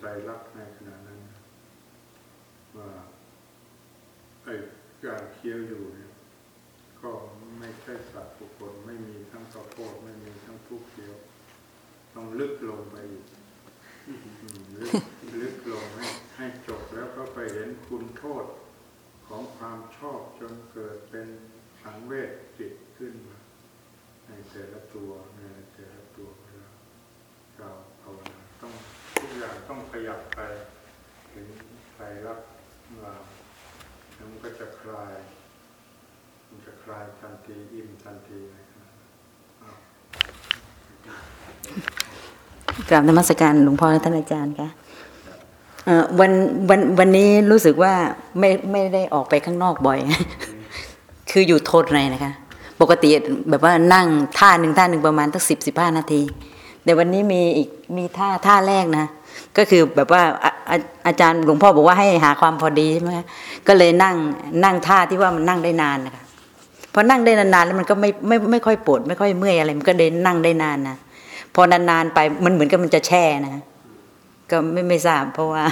ไปสู่ใจรักษณ์ในขณะนั้น ว่าไอ้การเคี้ยวอยู่เนี่ยก็ไม่ใช่สัตว์บุคคลไม่มีทั้งข้าวโพดไม่มีทั้งทุกเคี้ยว ต้องลึกลงไปอีกลึกลึกลงให้ให้จบแล้วก็ไปเห็นคุณโทษของความชอบจนเกิดเป็นสังเวชจิตขึ้นมาในแต่ละตัวในแต่ละตัวเวลาเราภาวนาต้องทุก อย่างต้องขยับไปเห็นไตรลักษณ์เราแล้วมันก็จะคลาย มันจะคลายทันทีอิ่มทันทีนะครับอ้าวกราบนมัสการหลวงพ่อและท่านอาจารย์ค่ะเอ่อวันวันวันนี้รู้สึกว่าไม่ไม่ได้ออกไปข้างนอกบ่อย คืออยู่โทษในนะคะ ปกติแบบว่านั่งท่าหนึ่งท่าหนึ่งประมาณตั้งสิบสิบห้านาที แต่วันนี้มีอีกมีท่าท่าแรกนะ ก็คือแบบว่าอาอาอาจารย์หลวงพ่อบอกว่าให้หาความพอดีใช่ไหมก็เลยนั่งนั่งท่าที่ว่ามันนั่งได้นานนะคะพอนั่งได้นานๆแล้วมันก็ไม่ไม่ไม่ค่อยปวดไม่ค่อยเมื่อยอะไรมันก็เดินนั่งได้นานนะพอนานๆไปมันเหมือนกับมันจะแช่นะ ก็ไม่ไม่ทราบเพราะว่า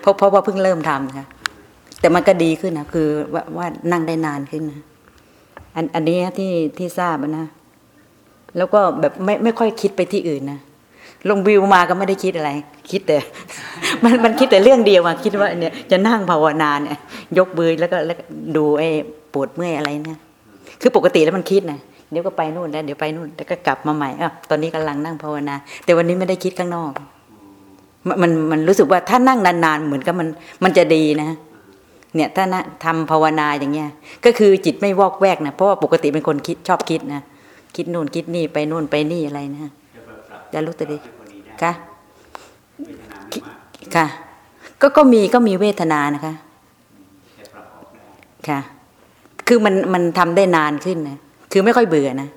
เพราะเพราะว่าเพิ่งเริ่มทำค่ะแต่มันก็ดีขึ้นนะคือว่าว่านั่งได้นานขึ้นนะอันอันนี้ที่ที่ทราบนะแล้วก็แบบไม่ไม่ค่อยคิดไปที่อื่นนะ ลงวิวมาก็ไม่ได้คิดอะไร คิดแต่ มันมันคิดแต่เรื่องเดียวอะคิดว่าเนี่ยจะนั่งภาวนาเนี่ย ยกมือแล้วก็แล้วดูไอ้ปวดเมื่อยอะไรเนี่ย คือปกติแล้วมันคิดนะเดี๋ยวก็ไปนู่นแล้วเดี๋ยวไปนู่นแล้วก็กลับมาใหม่อะตอนนี้กำลังนั่งภาวนา แต่วันนี้ไม่ได้คิดข้างนอกมันมันมันรู้สึกว่าถ้านั่งนานๆเหมือนกับมันมันจะดีนะเนี่ยถ้านะทำภาวนาอย่างเงี้ย ก็คือจิตไม่วอกแวกนะเพราะว่าปกติเป็นคนคิดชอบคิดนะคิดนู่นคิดนี่ไปนู่นไปนี่อะไรนะจะรู้ตัวดี ค่ะค่ะ ก็ก็มีก็มีเวทนานะคะค่ะ คือมันมันทำได้นานขึ้นนะคือไม่ค่อยเบื่อนะ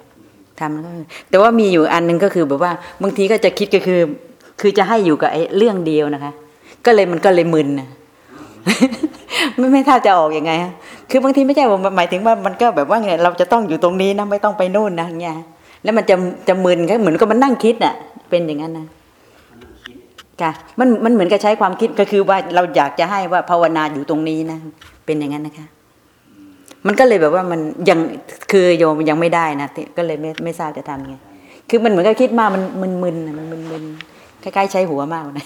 ทำแล้วก็แต่ว่ามีอยู่อันหนึงก็คือแบบว่าบางทีก็จะคิดก็คือ คือจะให้อยู่กับไอ้เรื่องเดียวนะคะ ก็เลยมันก็เลยมึนนะไม่ไม่ท่าจะออกอยังไงฮะคือบางทีไม่ใช่ว่าหมายถึงว่ามันก็แบบว่าไงเราจะต้องอยู่ตรงนี้นะไม่ต้องไปนู่นนะอย่างเงี้ยแล้วมันจะจะมึนก็เหมือนกับมันนั่งคิดน่ะ เป็นอย่างนั้นนะ ค่ะมันมันเหมือนกับใช้ความคิดก็คือว่าเราอยากจะให้ว่าภาวนาอยู่ตรงนี้นะเป็นอย่างนั้นนะคะ มันก็เลยแบบว่ามันยังคือโยมยังไม่ได้นะที่ก็เลยไม่ไม่ทราบจะทำไงคือมันเหมือนกับคิดมากมันมึนมึนๆน่ะมันมึนมึนๆคล้ายๆใช้หัวมากนะ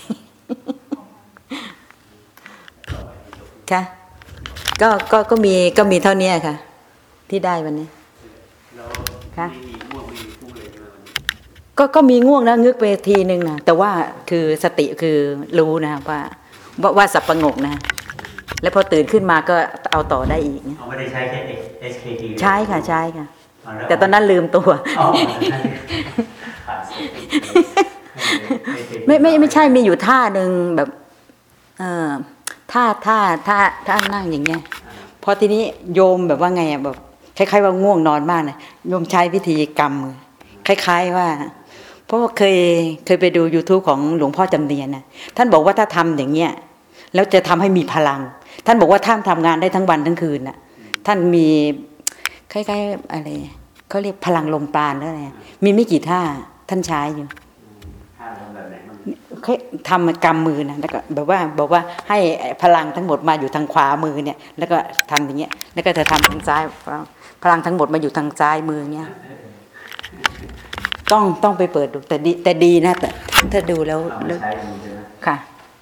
ค่ะก็ก็ก็มีก็มีเท่านี้ค่ะ ที่ได้วันนี้แล้วค่ะ ก็ก็มีง่วงนะงึกไปทีนึงนะแต่ว่าคือสติคือรู้นะว่าว่าว่าสับประงกนะ แล้วพอตื่นขึ้นมาก็เอาต่อได้อีกนะเขาไม่ได้ใช้แค่ SKT ใช่ค่ะใช่ค่ะเอาล้วแต่ตอนนั้นลืมตัวอ๋อขาดสติไม่ไม่ไม่ใช่มีอยู่ท่าหนึ่งแบบ เออท่าท่าท่าท่านั่งอย่างเงี้ยพอทีนี้โยมแบบว่าไงอะแบบคล้ายๆว่าง่วงนอนมากนะโยมใช้วิธีกรรมมือคล้าย ๆว่า เพราะว่าเคยเคยไปดู youtube ของหลวงพ่อจำเนียนนะท่านบอกว่าถ้าทำอย่างเงี้ยแล้วจะทำให้มีพลัง ท่านบอกว่าท่านทำงานได้ทั้งวันทั้งคืนน่ะ ท่านมีคล้ายๆอะไรเขาเรียกพลังลมปราณหรืออะไรมีไม่กี่ท่าท่านใช้อยู่ท่าทำแบบไหนมันเขาทำกำมือนะแล้วก็แบบว่าบอกว่าให้พลังทั้งหมดมาอยู่ทางขวามือเนี่ย แล้วก็ทำอย่างเงี้ย แล้วก็จะทำทางซ้ายพลังทั้งหมดมาอยู่ทางซ้ายมือเงี้ย ต้องต้องไปเปิดดูแต่ดีแต่ดีนะแต่ถ้าดูแล้วเอาแล้มาวใช้ดูใช่ไหมค่ะ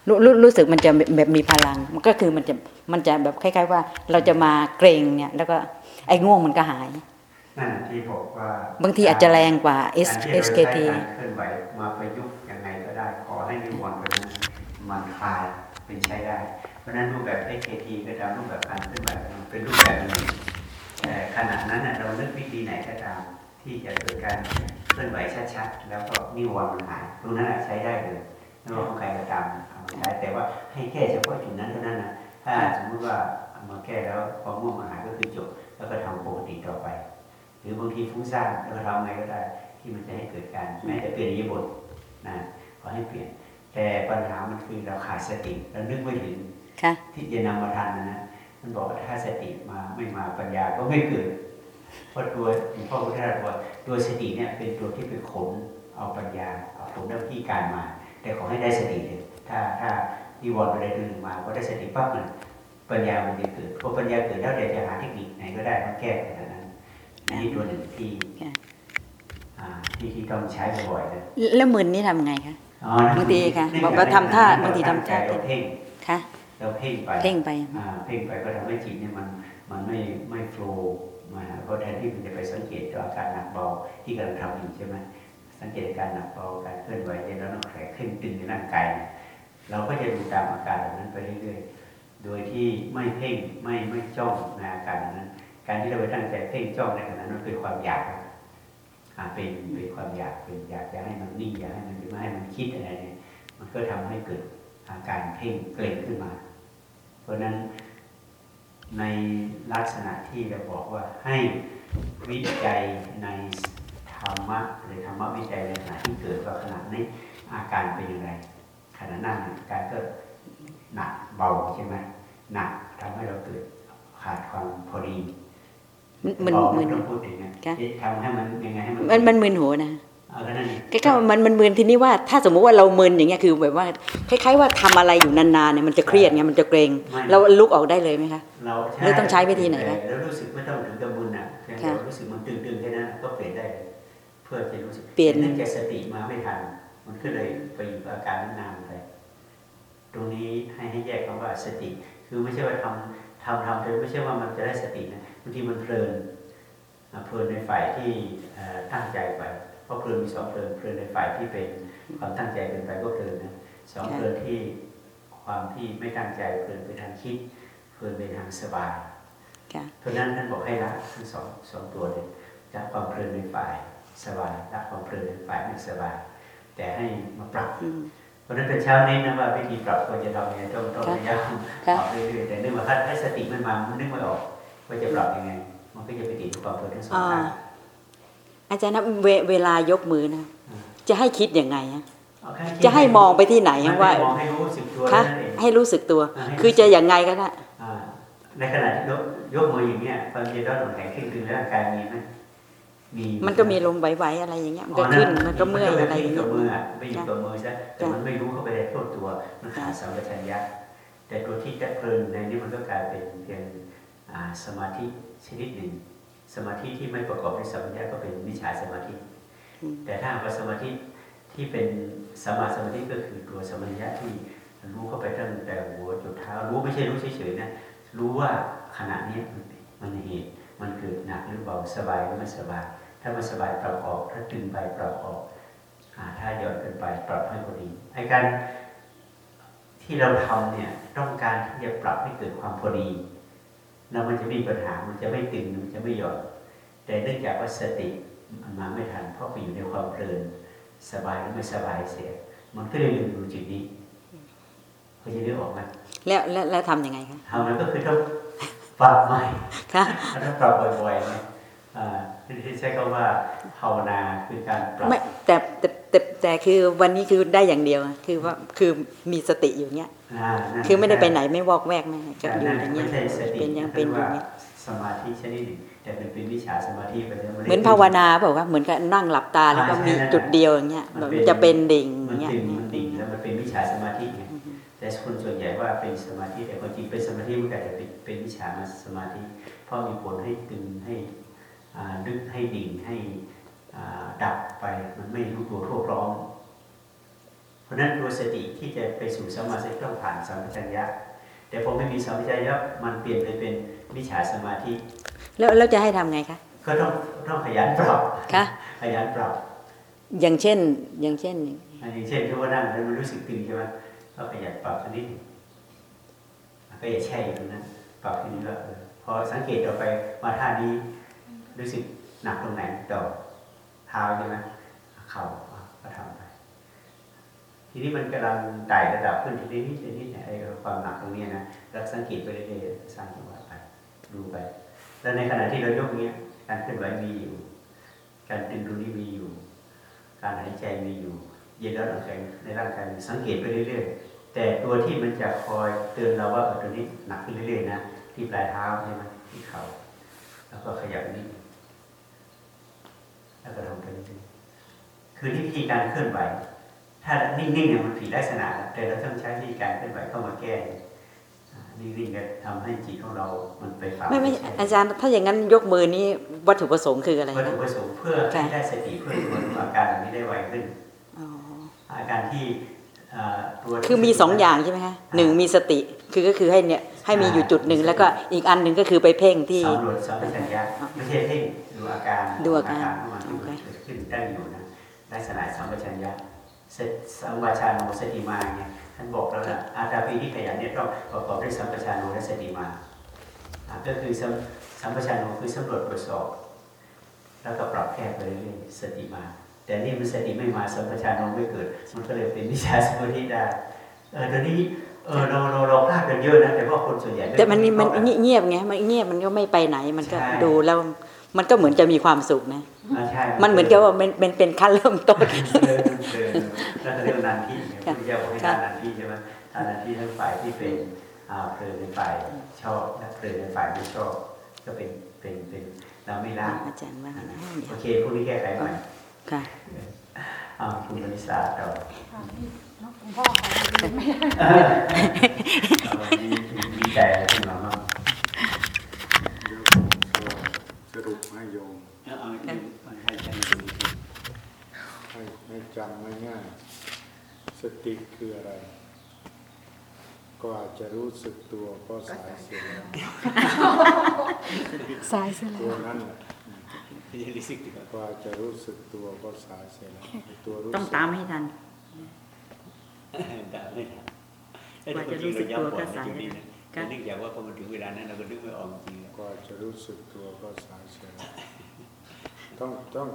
รู้รู้รู้สึกมันจะแบบมีพลัง มันก็คือมันจะมันจะแบบคล้าย ๆ ว่าเราจะมาเกรงเนี่ยแล้วก็ไอ้ง่วงมันก็หายนั่นที่บอกว่าบางทีอาจจะแรงกว่า S การที่เรา SKT ใช้การเคลื่อนไหวมาประยุกต์ยังไงก็ได้ขอให้นิวรณ์ตัวนั้นมันคลายเป็นใช้ได้ เพราะฉะนั้นรูปแบบ SKT ก็ตามรูปแบบการเคลื่อนไหวมันเป็นรูปแบบหนึงแต่ขณะนั้นน่ะเราเลือกวิธีไหนก็ตาม ที่จะเกิดการเคลื่อนไหวชัดๆ แล้วก็นิวรณ์มันหายตรงนั้นน่ะใช้ได้เลยไม่ว่าของใครก็ตามเอามาใช้แต่ว่าให้แก้เฉพาะจุดนั้นเท่านั้นนะถ้าสมมติว่าเอามาแก้แล้วพอง่วงมันหายก็คือจบแล้วก็ทำปกติต่อไป หรือบางทีฟุ้งซ่านเราทำไงก็ได้ที่มันจะให้เกิดการแม้แต่เปลี่ยนอิริยาบทนะขอให้เปลี่ยน แต่ปัญหามันคือเราขาดสติเรานึกไม่ถึงค่ะที่จะนำมาทันนะนะมันบอกว่าถ้าสติมาไม่มาปัญญาก็ไม่เกิด เพราะตัวหลวงพ่อพุทธทาสบอกว่าตัวสติเนี่ยเป็นตัวที่ไปขนเอาปัญญาเอาขนหน้าที่การมา แต่ขอให้ได้สติเลยถ้าถ้านิวรณ์อะไรตัวหนึ่งมาก็ได้สติปั๊บมันปัญญามันจะเกิดพอปัญญาเกิดแล้วเดี๋ยวจะหาเทคนิคไหนก็ได้มาแก้ปัญหานั้นอันนี้ตัวหนึ่งที่ค่ะอ่าที่ที่ต้องใช้บ่อยๆนะแล้วมึนนี่ทำไงคะอ๋อบางทีค่ะบอกว่าทำท่าบางทีทำท่าเราเพ่งค่ะเราเพ่งไปเพ่งไปอ่าเพ่งไปก็ทำให้จิตเนี่ยมันมันไม่ไม่โฟล์ มาเพราะแทนที่มันจะไปสังเกตตัวอาการหนักเบาที่กำลังทำอยู่ใช่ไหมสังเกตการหนักเบาการเคลื่อนไหวเย็นแล้วน้ำแข็งขึ้นตึงในร่างกายเราก็จะดูตามอาการเหล่านั้นไปเรื่อยๆ โดยที่ไม่เพ่งไม่ไม่จ้องในอาการเหล่านั้น การที่เราไปตั้งใจเพ่งจ้องในขณะนั้นมันเป็นความอยากอ่าเป็นเป็นความอยากเป็นอยากจะให้มันนิ่งอยากให้มันไม่ให้มันคิดอะไรเนี่ยมันก็ทำให้เกิดอาการเพ่งเกร็งขึ้นมา เพราะฉะนั้น ในลักษณะที่เราบอกว่าให้วิจัยในธรรมะหรือธรรมะวิจัยในขณะที่เกิดว่าขณะนี้อาการเป็นอย่างไรขณะนั่งอาการก็หนักเบาใช่ไหมหนักทำให้เราเกิดขาดความพอดีมันพอมึนต้องพูดอย่างนี้ค่ะทำให้มันยังไงให้มันมันมันมึนหัวนะ เอาก็นั่นเองก็ก็มันมันมึนทีนี้ว่าถ้าสมมุติว่าเรามึนอย่างเงี้ยคือแบบว่าคล้ายๆว่าทำอะไรอยู่นานๆเนี่ยมันจะเครียดไงมันจะเกรงเราลุกออกได้เลยไหมคะเราหรือต้องใช้วิธีไหนคะแล้วรู้สึกไม่ต้องถึงกับมึนอะเพียงแต่ค่ะว่ารู้สึกมันตึงๆแค่นั้นก็เปลี่ยนได้เลยเพื่อจะรู้สึกเปลี่ยนเนื่องจากสติมาไม่ทันมันก็เลยไปอยู่กับอาการนั้นนานไปตรงนี้ให้ให้แยกคำว่าสติ คือไม่ใช่ว่าทำทำทำแต่ไม่ใช่ว่ามันจะได้สตินะบางทีมันเพลินอะเพลินในฝ่ายที่เอ่อตั้งใจไปเพ ราะเพลินมีสองเพลินเพลินในฝ่ายที่เป็นความตั้งใจเป็นไปก็เพลินนะสองค่ะเพลินที่ความที่ไม่ตั้งใจเพลินไปทางคิดเพลินไปทางสบายค่ะเพราะฉะนั้นท่านบอกให้ละทั้งสองสองตัวเลยละความเพลินในฝ่ายสบายละความเพลินในฝ่ายไม่สบาย แต่ให้มาปรับอืมเพราะฉะนั้นเป็นเช้าเน้นนะว่าวิธีปรับควรจะทำยังไงต้องต้องค่ะพยายามปค่ะรับเรื่อยๆแต่เนื่องว่าถ้าถ้าสติมันมามันนึกไม่ออกว่าจะปรับยังไง มันก็จะไปติดความเพลินทั้งสองอ่าข้าง อาจารย์นะเวเวลายกมือนะอืมจะให้คิดยังไงฮะเอาแค่คิดจะให้มองไปที่ไหนมันว่าให้มองให้รู้สึกตัวคะนั่นเองให้รู้สึกตัวอ่าให้คือจะอย่างไงก็ได้อ่าในขณะที่ยกยกมืออย่างเงี้ยความเย็นร้อนของแข็งขึ้นตึงในร่างกายมีไหมมีมันก็มีลมไหวๆอะไรอย่างเงี้ยมันก็ขึ้นมันก็เมื่อยอะไรอย่างเงี้เงี้ยยมืออะไม่อยู่กับมือซะแต่มันไม่รู้เข้าไปในโทษตัวมันขาดค่ะสัมปชัญญะแต่ตัวที่จะเพลินในนี้มันก็กลายเป็นเพียงอ่าสมาธิชนิดหนึ่ง สมาธิที่ไม่ประกอบด้วยสัมปชัญญะก็เป็นมิจฉาสมาธิอืมแต่ถ้าหากว่าสมาธิที่เป็นสมาสมาธิก็คือตัวสมัญญะที่รู้เข้าไปตั้งแต่หัวจนเท้ารู้ไม่ใช่รู้เฉยๆนะรู้ว่าขณะนี้มันมันเหตุมันเกิดหนักหรือเบาสบายหรือไม่สบาย ถ้ามันสบายปรับออก ถ้าตึงไปปรับออกอ่าถ้าหย่อนเกินไปปรับให้พอดีไอ้การที่เราทำเนี่ยต้องการที่จะปรับให้เกิดความพอดี แล้วมันจะไม่มีปัญหา มันจะไม่ตึง มันจะไม่หย่อนแต่เนื่องจากว่าสติมันมาไม่ทัน เพราะไปอยู่ในความเพลิน สบายหรือไม่สบายเสีย มันก็เลยลืมดูจุดนี้เขาจะได้ออกไหมแล้วแล้วแล้วทำยังไงคะทำแล้วก็คือต้องปรับใหม่คะต้องปรับบ่อยๆนะอ่าที่ใช้คำว่าภาวนาคือการปรับไม่แต่แต่ แต่แต่คือวันนี้คือได้อย่างเดียวอะคือว่าคือมีสติอยู่เงี้ยอ่านั่นคือไม่ได้ไปไหนไม่วอกแวกไม่ก็อยู่นั่นอย่างเงี้ยไม่ใช่สติเป็นยังเป็นอยู่รีกเงี้ว่ายสมาธิชนิดหนึ่งแต่มันเป็นวิชาสมาธิไปแล้วไได้เหมือนภาวนาบอกว่าเหมือนกับนั่งหลับตาแล้วก็มีจุดเดียวอย่างเงี้ยแบบจะเป็นดิ่งอมันย่างเงี้ยดิ่งมันดิ่งแล้วมันเป็นวิชาสมาธิไงแต่คนส่วนใหญ่ว่าเป็นสมาธิแต่ความจริงเป็นสมาธิมันอาจจะเป็นเป็นวิชาสมาธิเพราะมีผลให้ตึงให้อ่าดึกให้ดิ่งให้อ่า ดับไปมันไม่รู้ตัวทั่วพร้อม เพราะฉะนั้นตัวสติที่จะไปสู่สมาธิต้องผ่านสัมปชัญญะ แต่พอไม่มีสัมปชัญญะมันเปลี่ยนไปเป็นวิชาสมาธิ แล้วแล้วจะให้ทำไงคะก็ต้องต้องขยันปรับคะขยันปรับ อย่างเช่นอย่างเช่นอันนี้เช่นที่ว่านั่งแล้วมันรู้สึกตึงใช่ไหมก็ขยันปรับสักนิดหนึ่งก็อย่าแช่อยู่ตรงนั้นปรับทีนี้ก็เออพอสังเกตต่อไปมาท่านี้รู้สึกหนักตรงไหนต่อ เท้าใช่ไหมเข่าก็ทำไป ทีนี้มันกำลังไต่ระดับขึ้นทีนี้นิดทีนี้เนี่ยไอ้ความหนักตรงนี้นะเราสังเกตไปเรื่อยๆสร้างจังหวะไปดูไป แล้วในขณะที่เรายกเนี้ยการเคลื่อนไหวมีอยู่ การตึงตรงนี้มีอยู่ การหายใจมีอยู่ เย็นแล้วหลังใจในร่างกายสังเกตไปเรื่อยๆ แต่ตัวที่มันจะคอยเตือนเราว่าเออตัวนี้หนักขึ้นเรื่อยๆนะที่ปลายเท้าใช่ไหมที่เข่าแล้วก็ขยับนิด แล้วก็ทำไปเรื่อยๆคือที่วิธีการเคลื่อนไหว ถ้านิ่งๆเนี่ยมันผิดลักษณะแต่เราต้องใช้วิธีการเคลื่อนไหวเข้ามาแก้นิ่งๆก็ทำให้จิตของเรา มันไปฝังไม่ไม่อาจารย์ ถ้าอย่างนั้นยกมือนี้วัตถุประสงค์คืออะไรวัตถุนะประสงค์เพื่อให้ได้สติเพื่อตัวอาการเหล่านี้ได้ไวขึ้นอ๋ออาการที่เอ่อตัวที่คือมีสองอย่างใช่ไหมคะหนึ่งมีสติคือก็คือให้เนี่ย ให้มีอยู่จุดหนึ่งแล้วก็อีกอันหนึ่งก็คือไปเพ่งที่สำรวจสัมปชัญญะไม่ใช่เพ่งดูอาการดูอาการของมันที่โอเคเกิดขึ้นตั้งอยู่นะลักษณะสัมปชัญญะเสร็จสัมปชานโนสติมาเนี่ยท่านบอกแล้วนะอาตาปีที่ขยันเนี่ยต้องประกอบด้วยสัมปชานโนและสติมาอ่าก็คือสัมสัมปชานโนคือสำรวจตรวจสอบ แล้วก็ปรับแก้ไปเรื่อยๆสติมา แต่นี่มันสติไม่มาสัมปชัญญะไม่เกิด มันก็เลยเป็นวิชาสมาธิได้เออตอนนี้ เออเราเราเราพลาดกันเยอะนะแต่ว่าคนส่วนใหญ่ไแต่มันมันเข้าใจเงียบไงมันเงียบมันก็ไม่ไปไหน มันก็ใช่ดูแล้วมันก็เหมือนจะมีความสุขนะอ่าใช่มันเหมือนกับว่ามันเป็นเป็นขั้นเริ่มต้นเดินเดินแล้วก็เรียกว่านานที่เนี่ยค่ะพุทธเจ้าบอกให้ค่ะทานนานที่ใช่ไหมทานนานที่ทั้งฝ่ายที่เป็นอ่าเพลินในฝ่ายชอบและเพลินในฝ่ายไม่ชอบ ก็เป็นเป็นเป็นเราไม่ละอาจารย์ว่าอย่างนั้นโอเคพวกนี้แก้ไขใหม่ค่ะอ่าคุณบริษาต่อ หลวงพ่อขอไม่ได้เอาดีดีใจขึ้นมาบ้างเดี๋ยวผมก็สรุปให้โยมเอาเอาให้ใจให้ให้จำง่ายๆสติคืออะไร ก็อาจจะรู้สึกตัวก็สายเสียแล้วสายเสียแล้ตัววนั้นแหละรู้สึกดีกว่าก็อาจจะรู้สึกตัวก็สายเสียแล้วไอ้ตัวรู้ต้องสึกตามให้ทัน ด่าไม่ทันกว่าจะรู้สึกตัวก็สายนี่นะแต่เนื่องจากว่าพอมันถึงเวลานั้นเราก็นึกไม่ออกจริงๆก็อาจจะรู้สึกตัวก็สายเสียแล้วต้องต้อง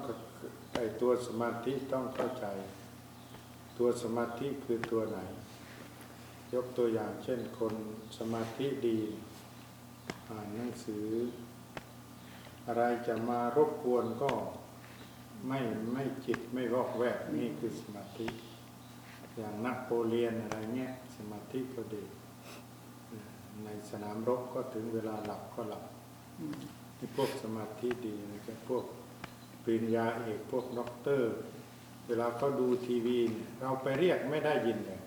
ไอ้ตัวสมาธิต้องเข้าใจ ตัวสมาธิคือตัวไหน ยกตัวอย่างเช่นคนสมาธิดีอ่านหนังสือ อะไรจะมารบกวนก็ไม่ไม่จิตไม่วอกแวกนี่คือสมาธิ อย่างนักโปเลียนอะไรเงี้ยสมาธิก็ดี ในสนามรบก็ถึงเวลาหลับก็หลับนี่พวกสมาธิดีนะจะพวกปริญญาเอกพวกด็อกเตอร์ เวลาเขาดูทีวีเนี่ยเราไปเรียกไม่ได้ยินเลย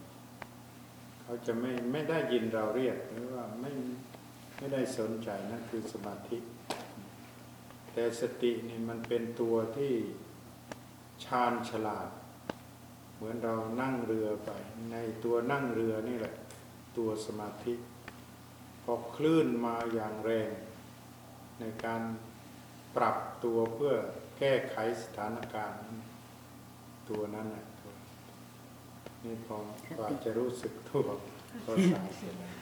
เขาจะไม่ไม่ได้ยินเราเรียกหรือว่าไม่ไม่ได้สนใจนั่นคือสมาธิ แต่สตินี่มันเป็นตัวที่ชาญฉลาด เหมือนเรานั่งเรือไป ในตัวนั่งเรือนี่แหละ ตัวสมาธิ พอคลื่นมาอย่างแรง ในการปรับตัวเพื่อแก้ไขสถานการณ์ ตัวนั้นนะตัวนี่พอกว่าจะรู้สึกตัวก็สายเสียแล้ว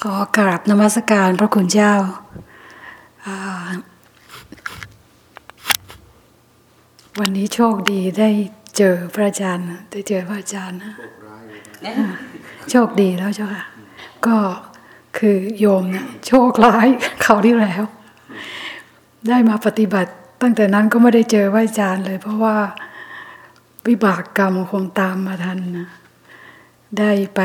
ขอกราบนมัสการพระคุณเจ้าอ่า วันนี้โชคดีได้เจอพระอาจารย์นะได้เจอพระอาจารย์นะพวกร้ายเลยนะโชคดีแล้วเจ้าค่ะ ก็คือโยมเนี่ยโชคร้ายเขาวที่แล้ว ได้มาปฏิบัติ ตั้งแต่นั้นก็ไม่ได้เจอพระอาจารย์เลย เพราะว่าวิบากกรรมคงตามมาทันนะได้ไป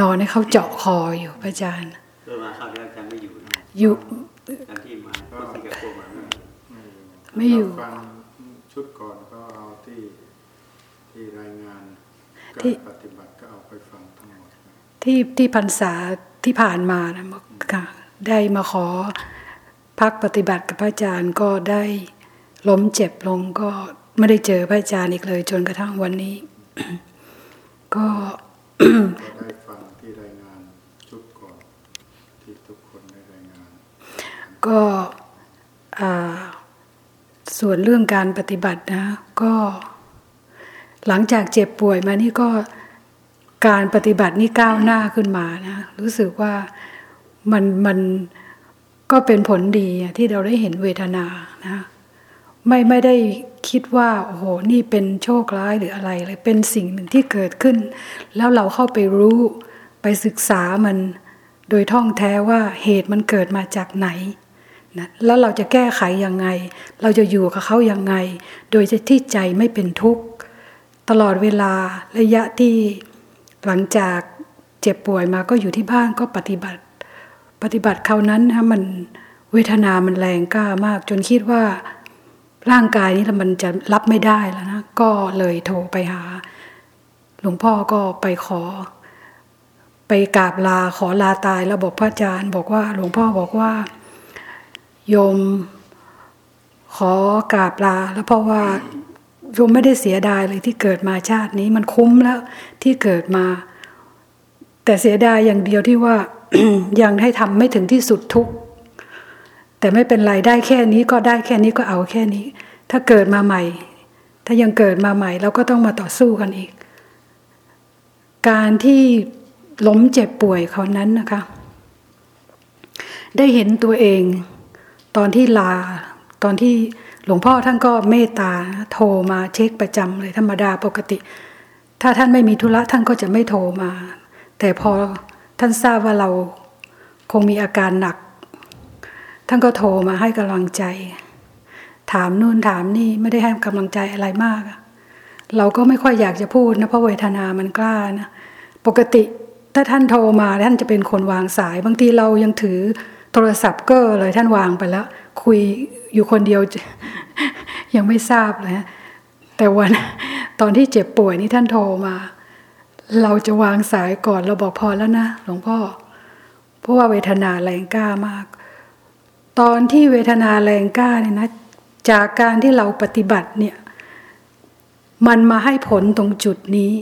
นอนให้เขาเจาะคออยู่พระอาจารย์เออมาคราวนี้อาจารย์ไม่อยู่นะอยู่ตอนที่มาก็สิงคโปร์มาไม่อยู่เราฟัง ชุดก่อนก็เอาที่ที่รายงานกาที่รปฏิบัติก็เอาไปฟังทั้งหมดนะที่ที่พรรษาที่ผ่านมานะค่ะได้มาขอพักปฏิบัติกับพระอาจารย์ก็ได้ล้มเจ็บลงก็ไม่ได้เจอพระอาจารย์อีกเลย จนกระทั่งวันนี้ ก็ก็ได้ฟังที่รายงานชุดก่อนที่ทุกคนได้รายงาน ก็อ่า ส่วนเรื่องการปฏิบัตินะ ก็หลังจากเจ็บป่วยมานี่ก็การปฏิบัตินี่ก้าวหน้าขึ้นมานะ รู้สึกว่ามันมันก็เป็นผลดีที่เราได้เห็นเวทนานะ ไม่ไม่ได้คิดว่าโอ้โหนี่เป็นโชคร้ายหรืออะไรเลยเป็นสิ่งหนึ่งที่เกิดขึ้น แล้วเราเข้าไปรู้ไปศึกษามัน โดยท่องแท้ว่าเหตุมันเกิดมาจากไหน นะแล้วเราจะแก้ไขยังไง เราจะอยู่กับเขายังไง โดยที่ใจไม่เป็นทุกข์ ตลอดเวลาระยะที่หลังจากเจ็บป่วยมาก็อยู่ที่บ้านก็ปฏิบัติ ปฏิบัติคราวนั้นนะมันเวทนามันแรงกล้ามาก จนคิดว่าร่างกายนี้มันจะรับไม่ได้แล้วนะก็เลยโทรไปหา หลวงพ่อก็ไปขอ ไปกราบลาขอลาตายแล้วบอกพระอาจารย์ บอกว่าหลวงพ่อบอกว่า โยมขอกราบลา แล้วเพราะว่าโยมไม่ได้เสียดายเลยที่เกิดมาชาตินี้มันคุ้มแล้วที่เกิดมา แต่เสียดายอย่างเดียวที่ว่ายังให้ทำไม่ถึงที่สุดทุกแต่ไม่เป็นไรได้แค่นี้ก็ได้แค่นี้ก็เอาแค่นี้ ถ้าเกิดมาใหม่ ถ้ายังเกิดมาใหม่เราก็ต้องมาต่อสู้กันอีก การที่ล้มเจ็บป่วยเขานั้นนะคะ ได้เห็นตัวเอง ตอนที่ลา ตอนที่หลวงพ่อท่านก็เมตตาโทรมาเช็คประจำเลยธรรมดาปกติ ถ้าท่านไม่มีธุระท่านก็จะไม่โทรมา แต่พอท่านทราบว่าเราคงมีอาการหนัก ท่านก็โทรมาให้กำลังใจ ถามนู่นถามนี่ไม่ได้ให้กำลังใจอะไรมาก เราก็ไม่ค่อยอยากจะพูดนะเพราะเวทนามันกล้านะปกติถ้าท่านโทรมาท่านจะเป็นคนวางสาย บางทีเรายังถือ โทรศัพท์ก็เลยท่านวางไปแล้ว คุยอยู่คนเดียวยังไม่ทราบเลยแต่วันตอนที่เจ็บป่วยนี่ท่านโทรมา เราจะวางสายก่อนเราบอกพอแล้วนะหลวงพ่อ เพราะว่าเวทนาแรงกล้ามาก ตอนที่เวทนาแรงกล้าเนี่ยนะจากการที่เราปฏิบัติเนี่ยมันมาให้ผลตรงจุดนี้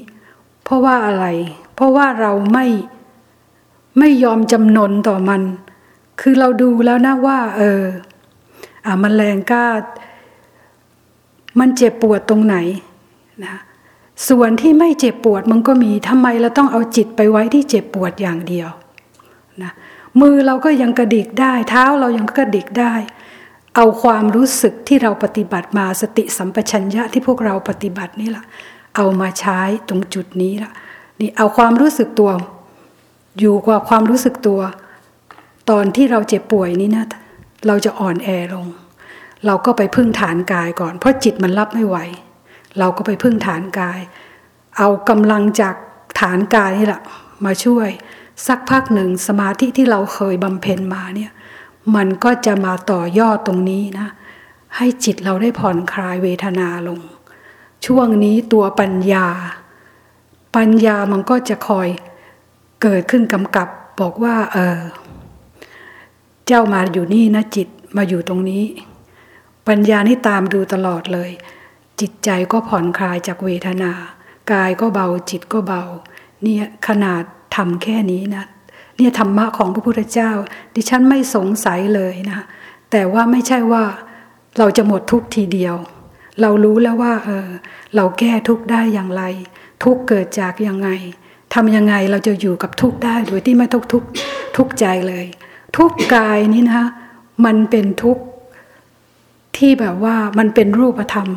เพราะว่าอะไร เพราะว่าเราไม่ไม่ยอมจำนนต่อมัน คือเราดูแล้วนะว่า เออ อ่ามันแรงกล้า มันเจ็บปวดตรงไหนนะส่วนที่ไม่เจ็บปวดมันก็มีทำไมเราต้องเอาจิตไปไว้ที่เจ็บปวดอย่างเดียวนะมือเราก็ยังกระดิกได้ เท้าเรายังกระดิกได้ เอาความรู้สึกที่เราปฏิบัติมาสติสัมปชัญญะที่พวกเราปฏิบัตินี่แหละเอามาใช้ตรงจุดนี้ละนี่เอาความรู้สึกตัว อยู่กับความรู้สึกตัว ตอนที่เราเจ็บป่วยนี้นะ เราจะอ่อนแอลง เราก็ไปพึ่งฐานกายก่อน เพราะจิตมันรับไม่ไหว เราก็ไปพึ่งฐานกาย เอากำลังจากฐานกายนี่แหละมาช่วย สักพักหนึ่งสมาธิที่เราเคยบำเพ็ญมาเนี่ย มันก็จะมาต่อยอดตรงนี้นะ ให้จิตเราได้ผ่อนคลายเวทนาลง ช่วงนี้ตัวปัญญา ปัญญามันก็จะคอยเกิดขึ้นกำกับบอกว่า เออ เจ้ามาอยู่นี่นะจิตมาอยู่ตรงนี้ ปัญญานี่ตามดูตลอดเลย จิตใจก็ผ่อนคลายจากเวทนา กายก็เบาจิตก็เบา เนี่ยขนาดทำแค่นี้นะเนี่ยธรรมะของพระพุทธเจ้า ดิฉันไม่สงสัยเลยนะ แต่ว่าไม่ใช่ว่าเราจะหมดทุกทีเดียว เรารู้แล้วว่า เออ เราแก้ทุกได้อย่างไร ทุกเกิดจากยังไงทำยังไงเราจะอยู่กับทุกได้โดยที่ไม่ทุกทุกทุกใจเลย ทุกกายนี้นะมันเป็นทุกที่แบบว่ามันเป็นรูปธรรม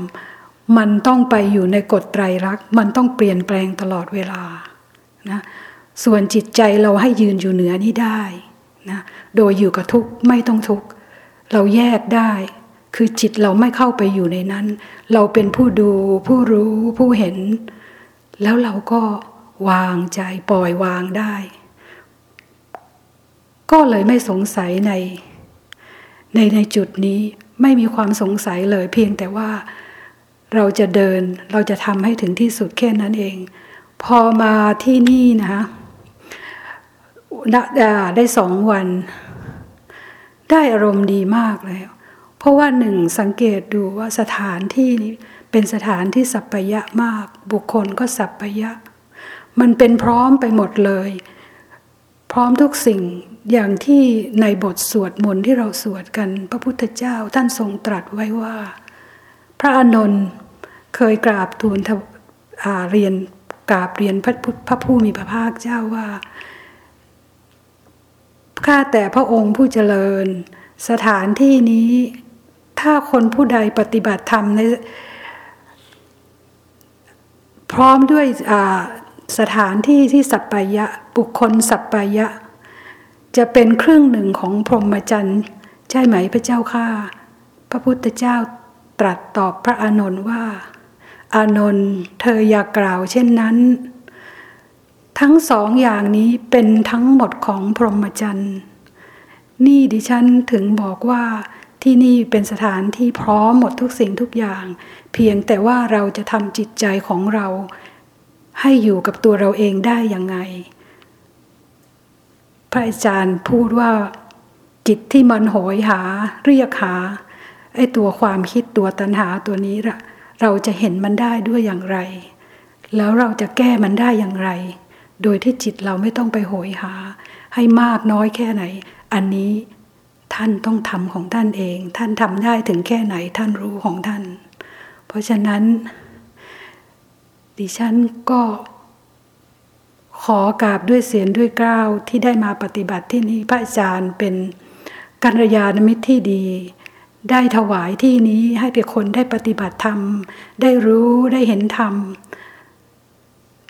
มันต้องไปอยู่ในกฎไตรลักษณ์มันต้องเปลี่ยนแปลงตลอดเวลานะส่วนจิตใจเราให้ยืนอยู่เหนือนี้ได้นะโดยอยู่กับทุกไม่ต้องทุกเราแยกได้ คือจิตเราไม่เข้าไปอยู่ในนั้น เราเป็นผู้ดูผู้รู้ผู้เห็น แล้วเราก็วางใจปล่อยวางได้ ก็เลยไม่สงสัยใน ในในจุดนี้ไม่มีความสงสัยเลยเพียงแต่ว่าเราจะเดินเราจะทำให้ถึงที่สุดแค่นั้นเอง พอมาที่นี่นะได้สองวัน ได้อารมณ์ดีมากเลย เพราะว่าหนึ่งสังเกตดูว่าสถานที่นี้เป็นสถานที่สัปปยะมาก บุคคลก็สัปปยะ มันเป็นพร้อมไปหมดเลย พร้อมทุกสิ่งอย่างที่ในบทสวดมนต์ที่เราสวดกัน พระพุทธเจ้าท่านทรงตรัสไว้ว่า พระอานนท์เคยกราบทูลเรียนกราบเรียนพระพระผู้มีพระภาคเจ้าว่าข้าแต่พระองค์ผู้เจริญ สถานที่นี้ ถ้าคนผู้ใดปฏิบัติธรรมในพร้อมด้วย สถานที่ที่สัปปายะบุคคลสัปปายะ จะเป็นครึ่งหนึ่งของพรหมจรรย์ใช่ไหมพระเจ้าข้าพระพุทธเจ้าตรัสตอบพระอานนท์ว่า อานนท์เธออย่ากล่าวเช่นนั้น ทั้งสองอย่างนี้เป็นทั้งหมดของพรหมจรรย์นี่ดิฉันถึงบอกว่าที่นี่เป็นสถานที่พร้อมหมดทุกสิ่งทุกอย่าง เพียงแต่ว่าเราจะทำจิตใจของเรา ให้อยู่กับตัวเราเองได้ยังไง พระอาจารย์พูดว่าจิตที่มันโหยหา เรียกหาไอ้ตัวความคิดตัวตัณหาตัวนี้ละเราจะเห็นมันได้ด้วยอย่างไร แล้วเราจะแก้มันได้อย่างไร โดยที่จิตเราไม่ต้องไปโหยหา ให้มากน้อยแค่ไหน อันนี้ท่านต้องทำของท่านเอง ท่านทำได้ถึงแค่ไหนท่านรู้ของท่าน เพราะฉะนั้น ดิฉันก็ขอกราบด้วยเสียงด้วยกล้าวที่ได้มาปฏิบัติที่นี่พระอาจารย์เป็นกัลยาณมิตรที่ดี ได้ถวายที่นี้ให้เป็นคนได้ปฏิบัติธรรม ได้รู้ได้เห็นธรรม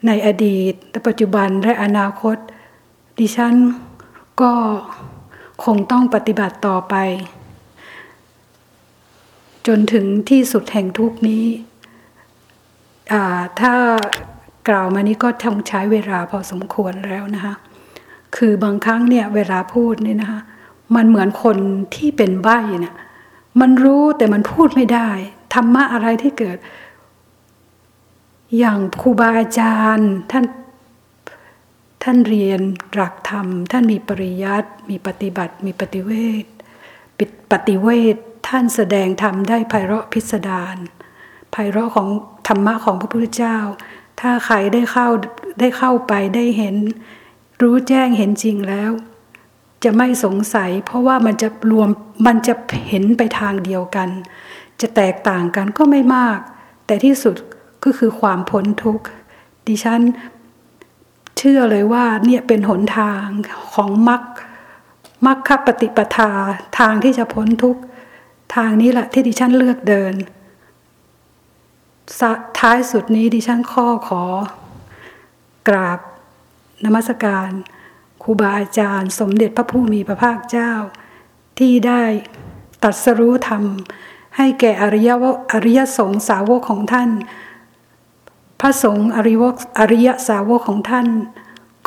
ในอดีตและปัจจุบันและอนาคต ดิฉันก็คงต้องปฏิบัติต่อไป จนถึงที่สุดแห่งทุกนี้ ถ้ากล่าวมานี้ก็ต้องใช้เวลาพอสมควรแล้วนะคะ คือบางครั้งเนี่ยเวลาพูดนี่นะคะ มันเหมือนคนที่เป็นใบ้เนี่ยมันรู้แต่มันพูดไม่ได้ธรรมะอะไรที่เกิด อย่างครูบาอาจารย์ท่านท่านเรียนหลักธรรม ท่านมีปริยัติมีปฏิบัติ มีปฏิเวทปฏิเวทท่านแสดงธรรมได้ไพเราะพิสดาร ไพเราะของธรรมะของพระพุทธเจ้า ถ้าใครได้เข้าได้เข้าไปได้เห็น รู้แจ้งเห็นจริงแล้ว จะไม่สงสัย เพราะว่ามันจะรวมมันจะเห็นไปทางเดียวกัน จะแตกต่างกันก็ไม่มาก แต่ที่สุดก็คือความพ้นทุกข์ดิฉันเชื่อเลยว่าเนี่ยเป็นหนทางของมรรคมรรคปฏิปทาทางที่จะพ้นทุกข์ทางนี้แหละที่ดิฉันเลือกเดิน ท้ายสุดนี้ดิฉันข้อขอกราบนมัสการครูบาอาจารย์ สมเด็จพระผู้มีพระภาคเจ้า ที่ได้ตัดสรู้ธรรม ให้แก่อริยวอริยสงสาวกของท่าน พระสงฆ์อริวอริยสาวกของท่าน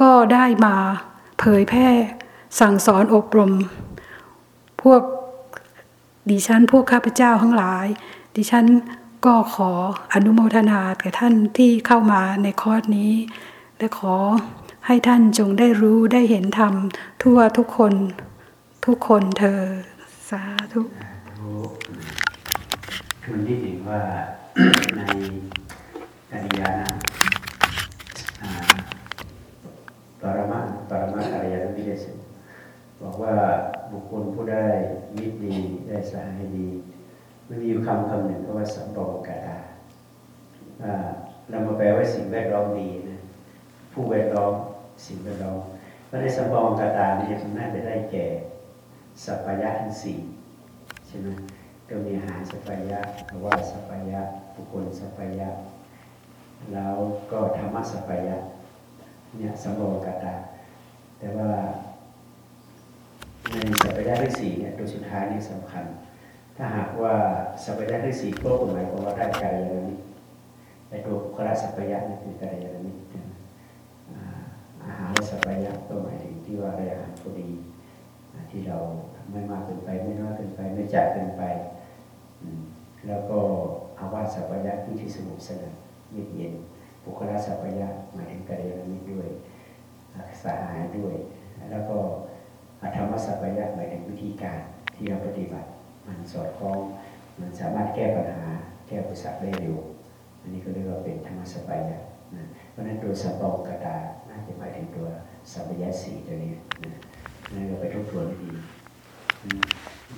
ก็ได้มาเผยแพร่สั่งสอนอบรม พวกดิฉันพวกข้าพเจ้าทั้งหลาย ดิฉัน ก็ขออนุโมทนาแก่ท่านที่เข้ามาในคอร์สนี้ และขอให้ท่านจงได้รู้ได้เห็นธรรม ทั่วทุกคนทุกคนเธอสาธุคือที่เห็นว่าในอริยานะปรมาปรมาอริยาวิเดชบอกว่าบุคคลผู้ได้มิตรดีได้สหายดี มันมีคำคำหนึ่งก็ว่าสัมปวกาดาเรามาแปลว่าสิ่งแวดล้อมดีนะผู้แวดล้อมสิ่งแวดล้อมเพราะในสัมปวกาดาเนี่ยมันน่าจะได้แก่สัพยะทั้งสี่ใช่ไหมก็มีอาหารสัพยะหรือว่าสัพยะบุคคลสัพยะ แล้วก็ธรรมะสัพยะเนี่ยสัมปวกาดาแต่ว่าในสัพยะทั้งสี่เนี่ยโดยสุดท้ายนี่สำคัญ ถ้าหากว่าสัพยะที่สี่ครบหมายความว่าได้กายยานิในตัวคราสัพยะนี่คือกายยานิอาหารสัพยะก็หมายถึงที่ว่าอาหารพอดีที่เราไม่มากเกินไปไม่น้อยเกินไปไม่จัดเกินไป แล้วก็อาวาสัพยะที่ที่สงบสงัดเย็นเย็นบุคลาสัพยะหมายถึงกายยานิด้วยสาหายด้วย แล้วก็ธรรมสัพพยะหมายถึงวิธีการที่เราปฏิบัติ มันสอดคล้อง มันสามารถแก้ปัญหาแก้อุปสรรคได้เร็วอันนี้ก็เรียกว่าเป็นธรรมสบายะนะเพราะนั้นตัวสัมปองกระดาน่าจะหมายถึงตัวสัพยะสีตัวนี้นะนั่นก็ไปทบทวนดี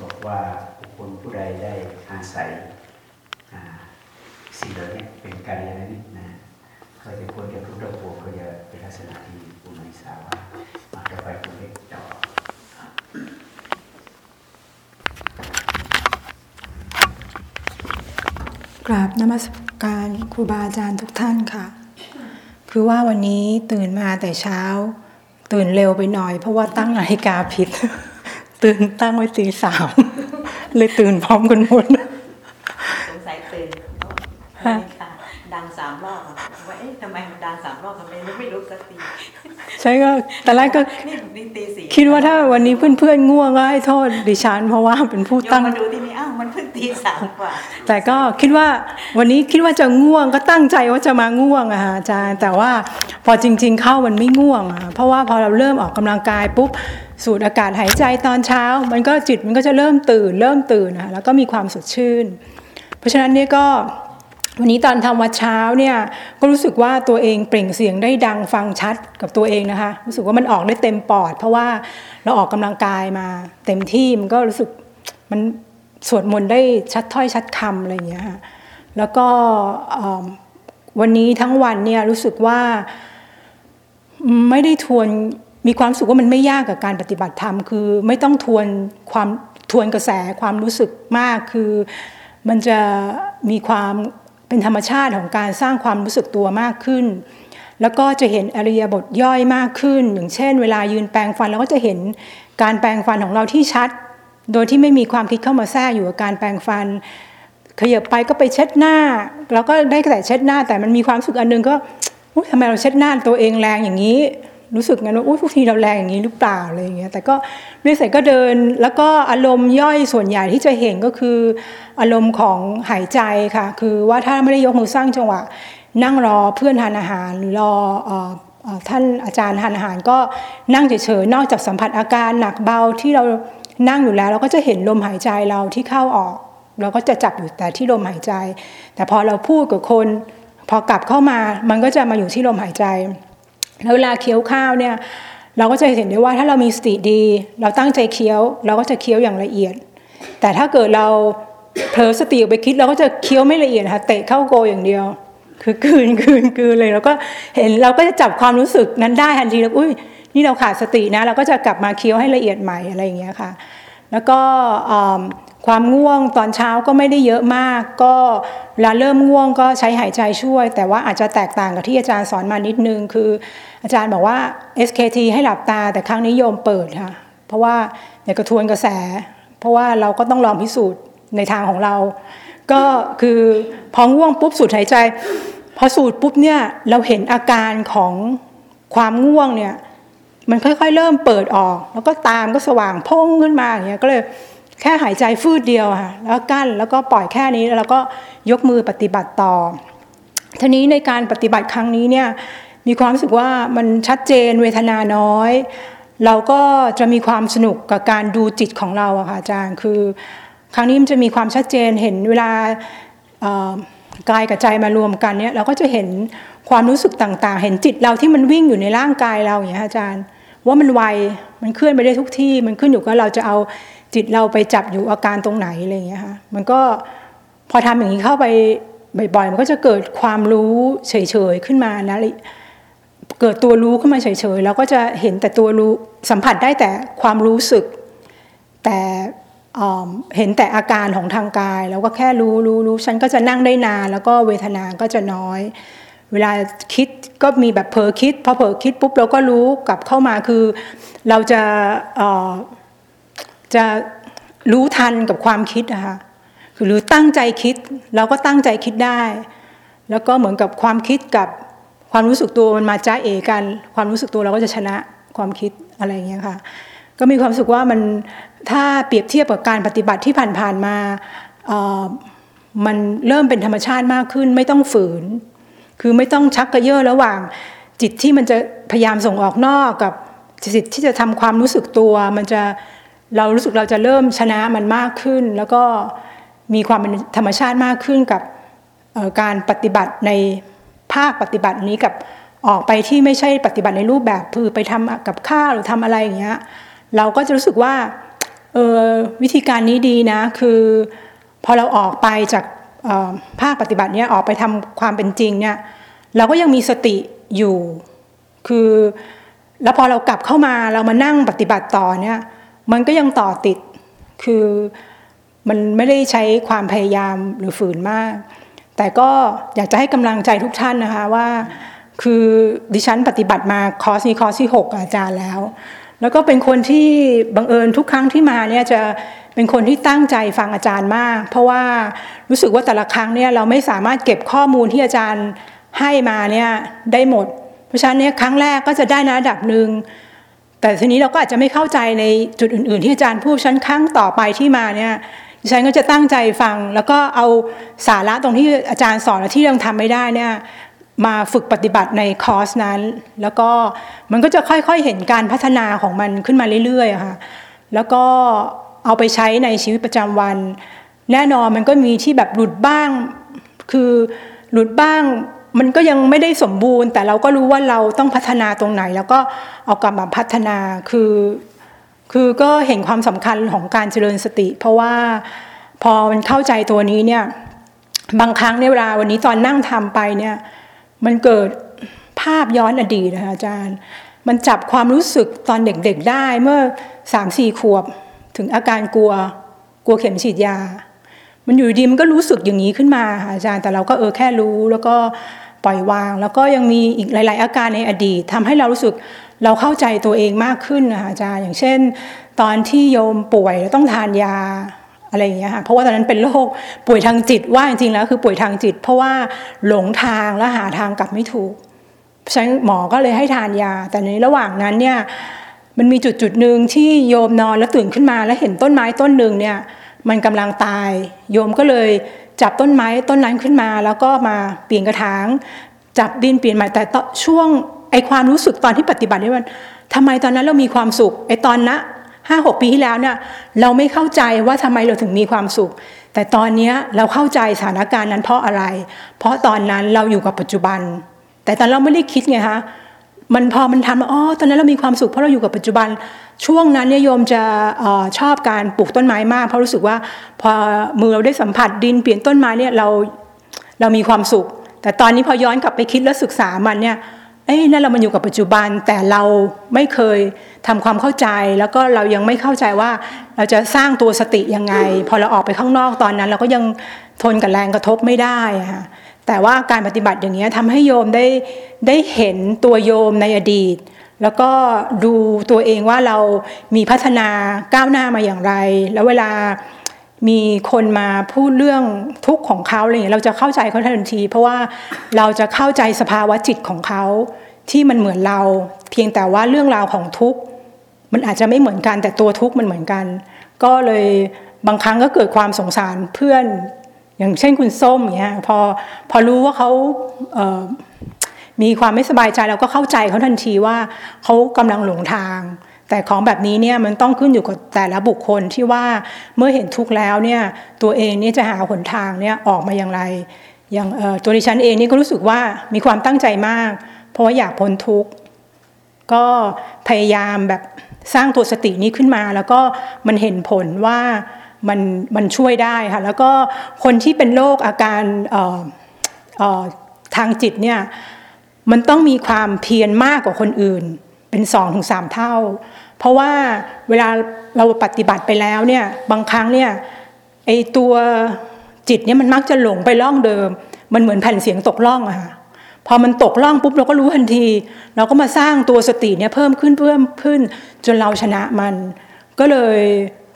บอกว่าบุคคลผู้ใดได้อาศัยสิ่งเหล่านี้เป็นการยานมิตนะก็จะควรจะทุกข์โภก็จะเป็นลักษณะที่อุณหภูมิสาวามาจะไปคุณเล็กต่อ กราบนมัสการครูบาอาจารย์ทุกท่านค่ะ คือว่าวันนี้ตื่นมาแต่เช้า ตื่นเร็วไปหน่อย เพราะว่าตั้งนาฬิกาผิด ตื่นตั้งไว้ตีสามเลยตื่นพร้อมกันหมดสงสัยตื่นดังสามรอบว่าเอ๊ะทำไมมันดังสามรอบทำไมไม่รู้สักที ใช่ก็ตอนแรกก็นี่นี่ตีสี่คิดว่าถ้าวันนี้เพื่อนๆง่วงก็ให้โทษดิฉัน เพราะว่าเป็นผู้โยตั้มงมาดูที่นี่อ้าวมันเพิ่งตีสามกว่า แต่ก็คิดว่าวันนี้คิดว่าจะง่วงก็ตั้งใจว่าจะมาง่วงอะค่ะอาจารย์ แต่ว่าพอจริง ๆ เข้ามันไม่ง่วงอะเพราะว่าพอเราเริ่มออกกำลังกายปุ๊บสูดอากาศหายใจตอนเช้า มันก็จิตมันก็จะเริ่มตื่น เริ่มตื่นนะแล้วก็มีความสดชื่น เพราะฉะนั้นเนี่ยก็ วันนี้ตอนทำวัดเช้าเนี่ยก็รู้สึกว่าตัวเองเปล่งเสียงได้ดังฟังชัดกับตัวเองนะคะ รู้สึกว่ามันออกได้เต็มปอด เพราะว่าเราออกกำลังกายมา เต็มที่มันก็รู้สึกมันสวดมนต์ได้ชัดถ้อยชัดคำอะไรอย่างเงี้ยค่ะแล้วก็วันนี้ทั้งวันเนี่ยรู้สึกว่าไม่ได้ทวนมีความสึกว่ามันไม่ยากกับการปฏิบัติธรรม คือไม่ต้องทวนความทวนกระแสความรู้สึกมากคือมันจะมีความ เป็นธรรมชาติของการสร้างความรู้สึกตัวมากขึ้น แล้วก็จะเห็นอริยบทย่อยมากขึ้น อย่างเช่น เวลายืนแปรงฟันเราก็จะเห็นการแปรงฟันของเราที่ชัด โดยที่ไม่มีความคิดเข้ามาแทรกอยู่กับการแปรงฟัน ขยับไปก็ไปเช็ดหน้า แล้วก็ได้แต่เช็ดหน้าแต่มันมีความสึกอันหนึงก็ทำไมเราเช็ดหน้าตัวเองแรงอย่างนี้ รู้สึกงั้นว่าอุ้ยทุกทีเราแรงอย่างนี้หรือเปล่าอะไรอย่างเงี้ยแต่ก็เรื่อยเสร็จก็เดิน แล้วก็อารมณ์ย่อยส่วนใหญ่ที่จะเห็นก็คือ อารมณ์ของหายใจค่ะ คือว่าถ้าไม่ได้ยกมือสร้างจังหวะ นั่งรอเพื่อนทานอาหารหรือรอออท่านอาจารย์ทานอาหารก็นั่งเฉยๆนอกจากสัมผัสอาการหนักเบาที่เรานั่งอยู่แล้ว เราก็จะเห็นลมหายใจเราที่เข้าออก เราก็จะจับอยู่แต่ที่ลมหายใจ แต่พอเราพูดกับคน พอกลับเข้ามามันก็จะมาอยู่ที่ลมหายใจ แล้วเวลาเคี้ยวข้าวเนี่ยเราก็จะเห็นได้ว่าถ้าเรามีสติดี เราตั้งใจเคี้ยว เราก็จะเคี้ยวอย่างละเอียด แต่ถ้าเกิดเราเผลอสติออกไปคิดเราก็จะเคี้ยวไม่ละเอียดค่ะเตะเข้าโกอย่างเดียว คือคืนคืนคืนเลยแล้วก็เห็นเราก็จะจับความรู้สึกนั้นได้ทันทีแล้วอุ้ยนี่เราขาดสตินะ เราก็จะกลับมาเคี้ยวให้ละเอียดใหม่อะไรอย่างเงี้ยค่ะ แล้วก็ ความง่วงตอนเช้าก็ไม่ได้เยอะมาก ก็เวลาเริ่มง่วงก็ใช้หายใจช่วย แต่ว่าอาจจะแตกต่างกับที่อาจารย์สอนมานิดนึง คือ อาจารย์บอกว่า SKT ให้หลับตาแต่ครั้งนี้โยมเปิดค่ะ เพราะว่าอยากกระทวนกระแส เพราะว่าเราก็ต้องลองพิสูจน์ในทางของเรา ก็คือพอง่วงปุ๊บสูดหายใจ พอสูดปุ๊บเนี่ยเราเห็นอาการของความง่วงเนี่ยมันค่อยๆ เริ่มเปิดออก แล้วก็ตามก็สว่างพุ่งขึ้นมาอย่างเงี้ยก็เลย แค่หายใจฟืดเดียวค่ะแล้วกั้นแล้วก็ปล่อยแค่นี้แล้วก็ยกมือปฏิบัติต่อทีนี้ในการปฏิบัติครั้งนี้เนี่ยมีความรู้สึกว่ามันชัดเจนเวทนาน้อย เราก็จะมีความสนุกกับการดูจิตของเราอะค่ะอาจารย์คือ ครั้งนี้มันจะมีความชัดเจนเห็นเวลากายกับใจมารวมกันเนี่ยเราก็จะเห็นความรู้สึกต่างๆ เห็นจิตเราที่มันวิ่งอยู่ในร่างกายเราอย่างเงี้อาจารย์ ว่ามันไวมันเคลื่อนไปได้ทุกที่ มันขึ้นอยู่กับเราจะเอา จิตเราไปจับอยู่อาการตรงไหนอะไรอย่างเงี้ยค่ะมันก็พอทำอย่างนี้เข้าไปบ่อยๆ มันก็จะเกิดความรู้เฉยๆขึ้นมานะเกิดตัวรู้ขึ้นมาเฉยๆแล้วก็จะเห็นแต่ตัวรู้สัมผัสได้แต่ความรู้สึก แต่เห็นแต่อาการของทางกาย แล้วก็แค่รู้รู้รู้ฉันก็จะนั่งได้นาน แล้วก็เวทนาก็จะน้อย เวลาคิดก็มีแบบเผลอคิดพอเผลอคิดปุ๊บเราก็รู้กลับเข้ามาคือเราจะ จะรู้ทันกับความคิดนะคะคือหรือตั้งใจคิดเราก็ตั้งใจคิดได้ แล้วก็เหมือนกับความคิดกับความรู้สึกตัวมันมาจ้าเอกัน ความรู้สึกตัวเราก็จะชนะความคิดอะไรอย่างเงี้ยค่ะ ก็มีความรู้สึกว่ามันถ้าเปรียบเทียบกับการปฏิบัติที่ผ่านๆมามันเริ่มเป็นธรรมชาติมากขึ้น ไม่ต้องฝืน คือไม่ต้องชักกระเยาะระหว่างจิตที่มันจะพยายามส่งออกนอกกับจิตที่จะทำความรู้สึกตัว มันจะ เรารู้สึกเราจะเริ่มชนะมันมากขึ้น แล้วก็มีความเป็นธรรมชาติมากขึ้นกับการปฏิบัติในภาคปฏิบัตินี้กับออกไปที่ไม่ใช่ปฏิบัติในรูปแบบคือไปทำกับข้าวหรือทำอะไรอย่างเงี้ยเราก็จะรู้สึกว่าเออวิธีการนี้ดีนะ คือพอเราออกไปจากภาคปฏิบัติเนี้ยออกไปทำความเป็นจริงเนี่ยเราก็ยังมีสติอยู่ คือ แล้วพอเรากลับเข้ามาเรามานั่งปฏิบัติต่อเนี่ย มันก็ยังต่อติด คือมันไม่ได้ใช้ความพยายามหรือฝืนมาก แต่ก็อยากจะให้กำลังใจทุกท่านนะคะว่า คือดิฉันปฏิบัติมาคอร์สนี้คอร์สที่6อาจารย์แล้ว แล้วก็เป็นคนที่บังเอิญทุกครั้งที่มาเนี่ยจะเป็นคนที่ตั้งใจฟังอาจารย์มาก เพราะว่ารู้สึกว่าแต่ละครั้งเนี่ยเราไม่สามารถเก็บข้อมูลที่อาจารย์ให้มาเนี่ยได้หมด เพราะฉะนั้นเนี่ยครั้งแรกก็จะได้นะระดับหนึ่ง แต่ทีนี้เราก็อาจจะไม่เข้าใจในจุดอื่น ๆ ที่อาจารย์พูดชั้นครั้งต่อไปที่มาเนี่ยดิฉันก็จะตั้งใจฟัง แล้วก็เอาสาระตรงที่อาจารย์สอนและที่ยังทำไม่ได้เนี่ยมาฝึกปฏิบัติในคอร์สนั้น แล้วก็มันก็จะค่อยๆเห็นการพัฒนาของมันขึ้นมาเรื่อยๆค่ะแล้วก็เอาไปใช้ในชีวิตประจำวัน แน่นอนมันก็มีที่แบบหลุดบ้าง คือหลุดบ้าง มันก็ยังไม่ได้สมบูรณ์ แต่เราก็รู้ว่าเราต้องพัฒนาตรงไหน แล้วก็เอากลับมาพัฒนาคือ คือก็เห็นความสำคัญของการเจริญสติ เพราะว่าพอมันเข้าใจตัวนี้เนี่ยบางครั้งในเวลาวันนี้ตอนนั่งทำไปเนี่ยมันเกิดภาพย้อนอดีตนะคะอาจารย์ มันจับความรู้สึกตอนเด็กๆได้เมื่อสามสี่ขวบถึงอาการกลัวกลัวเข็มฉีดยา มันอยู่ดีมันก็รู้สึกอย่างนี้ขึ้นมาอาจารย์แต่เราก็เออแค่รู้ แล้วก็ ปล่อยวาง แล้วก็ยังมีอีกหลาย ๆ อาการในอดีตทำให้เรารู้สึกเราเข้าใจตัวเองมากขึ้นนะคะอาจารย์อย่างเช่น ตอนที่โยมป่วยต้องทานยาอะไรอย่างเงี้ยค่ะเพราะว่าตอนนั้นเป็นโรคป่วยทางจิตว่าจริงๆแล้วคือป่วยทางจิต เพราะว่าหลงทางและหาทางกลับไม่ถูกฉะนั้นหมอก็เลยให้ทานยา แต่ในระหว่างนั้นเนี่ยมันมีจุดจุดหนึ่งที่โยมนอนแล้วตื่นขึ้นมาแล้วเห็นต้นไม้ต้นหนึ่งเนี่ยมันกำลังตาย โยมก็เลย จับต้นไม้ต้นนั้นขึ้นมา แล้วก็มาเปลี่ยนกระถาง จับดินเปลี่ยนใหม่แต่ช่วงไอความรู้สึกตอนที่ปฏิบัตินี่มันทำไมตอนนั้นเรามีความสุขไอตอนนะห้าหกปีที่แล้วเนี่ยเราไม่เข้าใจว่าทำไมเราถึงมีความสุข แต่ตอนนี้เราเข้าใจสถานการณ์นั้นเพราะอะไร เพราะตอนนั้นเราอยู่กับปัจจุบัน แต่ตอนเราไม่ได้คิดไงคะ มันพอมันทำอ๋อตอนนั้นเรามีความสุขเพราะเราอยู่กับปัจจุบัน ช่วงนั้นเนี่ยโยมจะออชอบการปลูกต้นไม้มาก เพราะรู้สึกว่าพอมือเราได้สัมผัสดินเปลี่ยนต้นไม้เนี่ยเราเรามีความสุข แต่ตอนนี้พอย้อนกลับไปคิดและศึกษามันเนี่ยเอ้ยนั่นเรามันอยู่กับปัจจุบันแต่เราไม่เคยทำความเข้าใจ แล้วก็เรายังไม่เข้าใจว่าเราจะสร้างตัวสติยังไง พอเราออกไปข้างนอกตอนนั้น เราก็ยังทนกับแรงกระทบไม่ได้ค่ะ แต่ว่าการปฏิบัติอย่างนี้ทำให้โยมได้ได้เห็นตัวโยมในอดีต แล้วก็ดูตัวเองว่าเรามีพัฒนาก้าวหน้ามาอย่างไร แล้วเวลามีคนมาพูดเรื่องทุกข์ของเขาอะไรอย่างเงี้ยเราจะเข้าใจเขาทันที เพราะว่าเราจะเข้าใจสภาวะจิตของเขาที่มันเหมือนเรา เพียงแต่ว่าเรื่องราวของทุกข์มันอาจจะไม่เหมือนกันแต่ตัวทุกข์มันเหมือนกัน ก็เลยบางครั้งก็เกิดความสงสารเพื่อน อย่างเช่นคุณส้มเงี้ยพอพอรู้ว่าเขาเมีความไม่สบายใจเราก็เข้าใจเขาทันทีว่าเขากำลังหลงทาง แต่ของแบบนี้เนี่ยมันต้องขึ้นอยู่กับแต่ละบุคคลที่ว่าเมื่อเห็นทุกข์แล้วเนี่ยตัวเองเนี่ยจะหาหนทางเนี่ยออกมาอย่างไร อย่างตัวดิฉันเองนี่ก็รู้สึกว่ามีความตั้งใจมาก เพราะว่าอยากพ้นทุกข์ก็พยายามแบบสร้างตัวสตินี้ขึ้นมา แล้วก็มันเห็นผลว่า มันมันช่วยได้ค่ะแล้วก็คนที่เป็นโรคอาการทางจิตเนี่ยมันต้องมีความเพียรมากกว่าคนอื่น เป็นสองถึงสามเท่า เพราะว่าเวลาเราปฏิบัติไปแล้วเนี่ยบางครั้งเนี่ยไอตัวจิตเนี่ยมันมักจะหลงไปล่องเดิม มันเหมือนแผ่นเสียงตกล่องอะค่ะพอมันตกล่องปุ๊บเราก็รู้ทันที เราก็มาสร้างตัวสติเนี่ยเพิ่มขึ้นเพิ่มขึ้นจนเราชนะมัน ก็เลย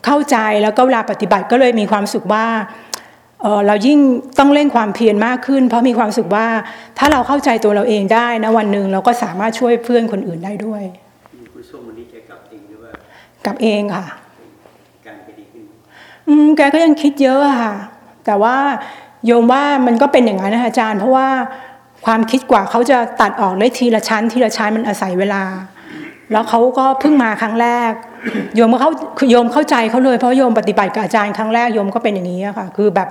เข้าใจแล้วก็เวลาปฏิบัติก็เลยมีความสุขว่าเเรายิ่งต้องเร่งความเพียรมากขึ้น เพราะมีความสุขว่าถ้าเราเข้าใจตัวเราเองได้นะวันหนึ่งเราก็สามารถช่วยเพื่อนคนอื่นได้ด้วยคุณส้มวันนี้แกกลับเองหรือว่ากลับเองค่ะการไปดีขึ้นอืมแกก็ยังคิดเยอะค่ะ แต่ว่าโยมว่ามันก็เป็นอย่างนั้นนะอาจารย์ เพราะว่าความคิดกว่าเขาจะตัดออกได้ทีละชั้น ทีละชั้นมันอาศัยเวลา แล้วเขาก็เพิ่งมาครั้งแรก โยมก็เขาโยมเข้าใจเขาเลยเพราะโยมปฏิบัติกับอาจารย์ครั้งแรกโยมก็เป็นอย่างนี้ค่ะ คือแบบ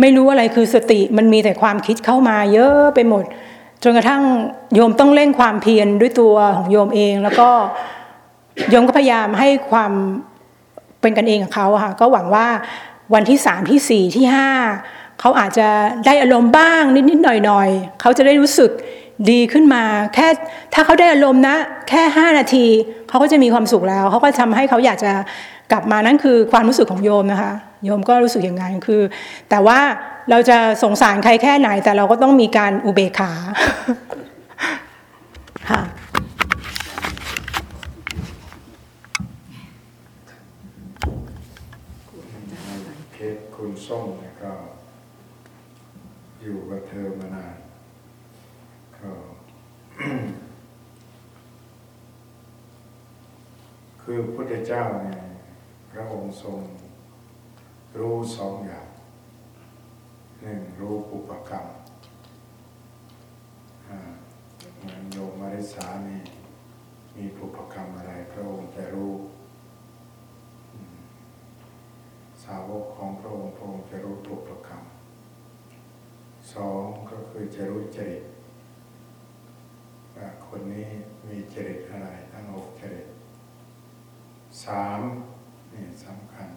ไม่รู้อะไรคือสติมันมีแต่ความคิดเข้ามาเยอะไปหมด จนกระทั่งโยมต้องเร่งความเพียรด้วยตัวของโยมเอง แล้วก็โยมก็พยายามให้ความเป็นกันเองกับเขาค่ะ ก็หวังว่าวันที่สามที่สี่ที่ห้าเขาอาจจะได้อารมณ์บ้างนิดๆหน่อยๆเขาจะได้รู้สึก ดีขึ้นมา แค่ถ้าเขาได้อารมณ์นะ แค่ห้านาทีเขาก็จะมีความสุขแล้วเขาก็ทำให้เขาอยากจะกลับมานั่นคือความรู้สึกของโยมนะคะ โยมก็รู้สึกอย่างนั้นคือ แต่ว่าเราจะสงสารใครแค่ไหนแต่เราก็ต้องมีการอุเบกขาค่ะ เนี่ยก็ อยู่กับเธอมานานก็ คือ พระพุทธเจ้าเนี่ยพระองค์ทรงรู้สองอย่างหนึ่งรู้ปุปกรรมอ่าเหมือนโยมมาริสานี่มีปุปกรรมอะไร พระองค์จะรู้ สาวกของพระองค์พระองค์จะรู้ปุปกรรมสองก็คือจะรู้จริตว่าคนนี้มีจริตอะไรทั้งหกจริต สามนี่สำคัญ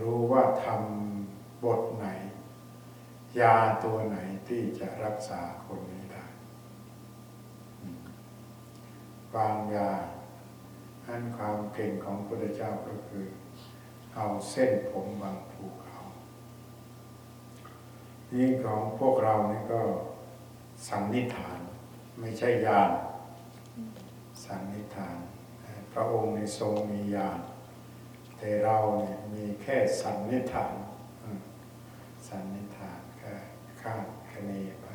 รู้ว่าทำบทไหน ยาตัวไหนที่จะรักษาคนนี้ได้อืมบางยาอันความเก่งของพระพุทธเจ้าก็คือ เอาเส้นผมบางภูเขานี่ของพวกเรานี่ก็สันนิษฐาน ไม่ใช่ยานสันนิษฐาน พระองค์ในทรงมีญาณแต่เราเนี่ยมีแค่สันนิษฐานอืมสันนิษฐานก็คาดคะเนไป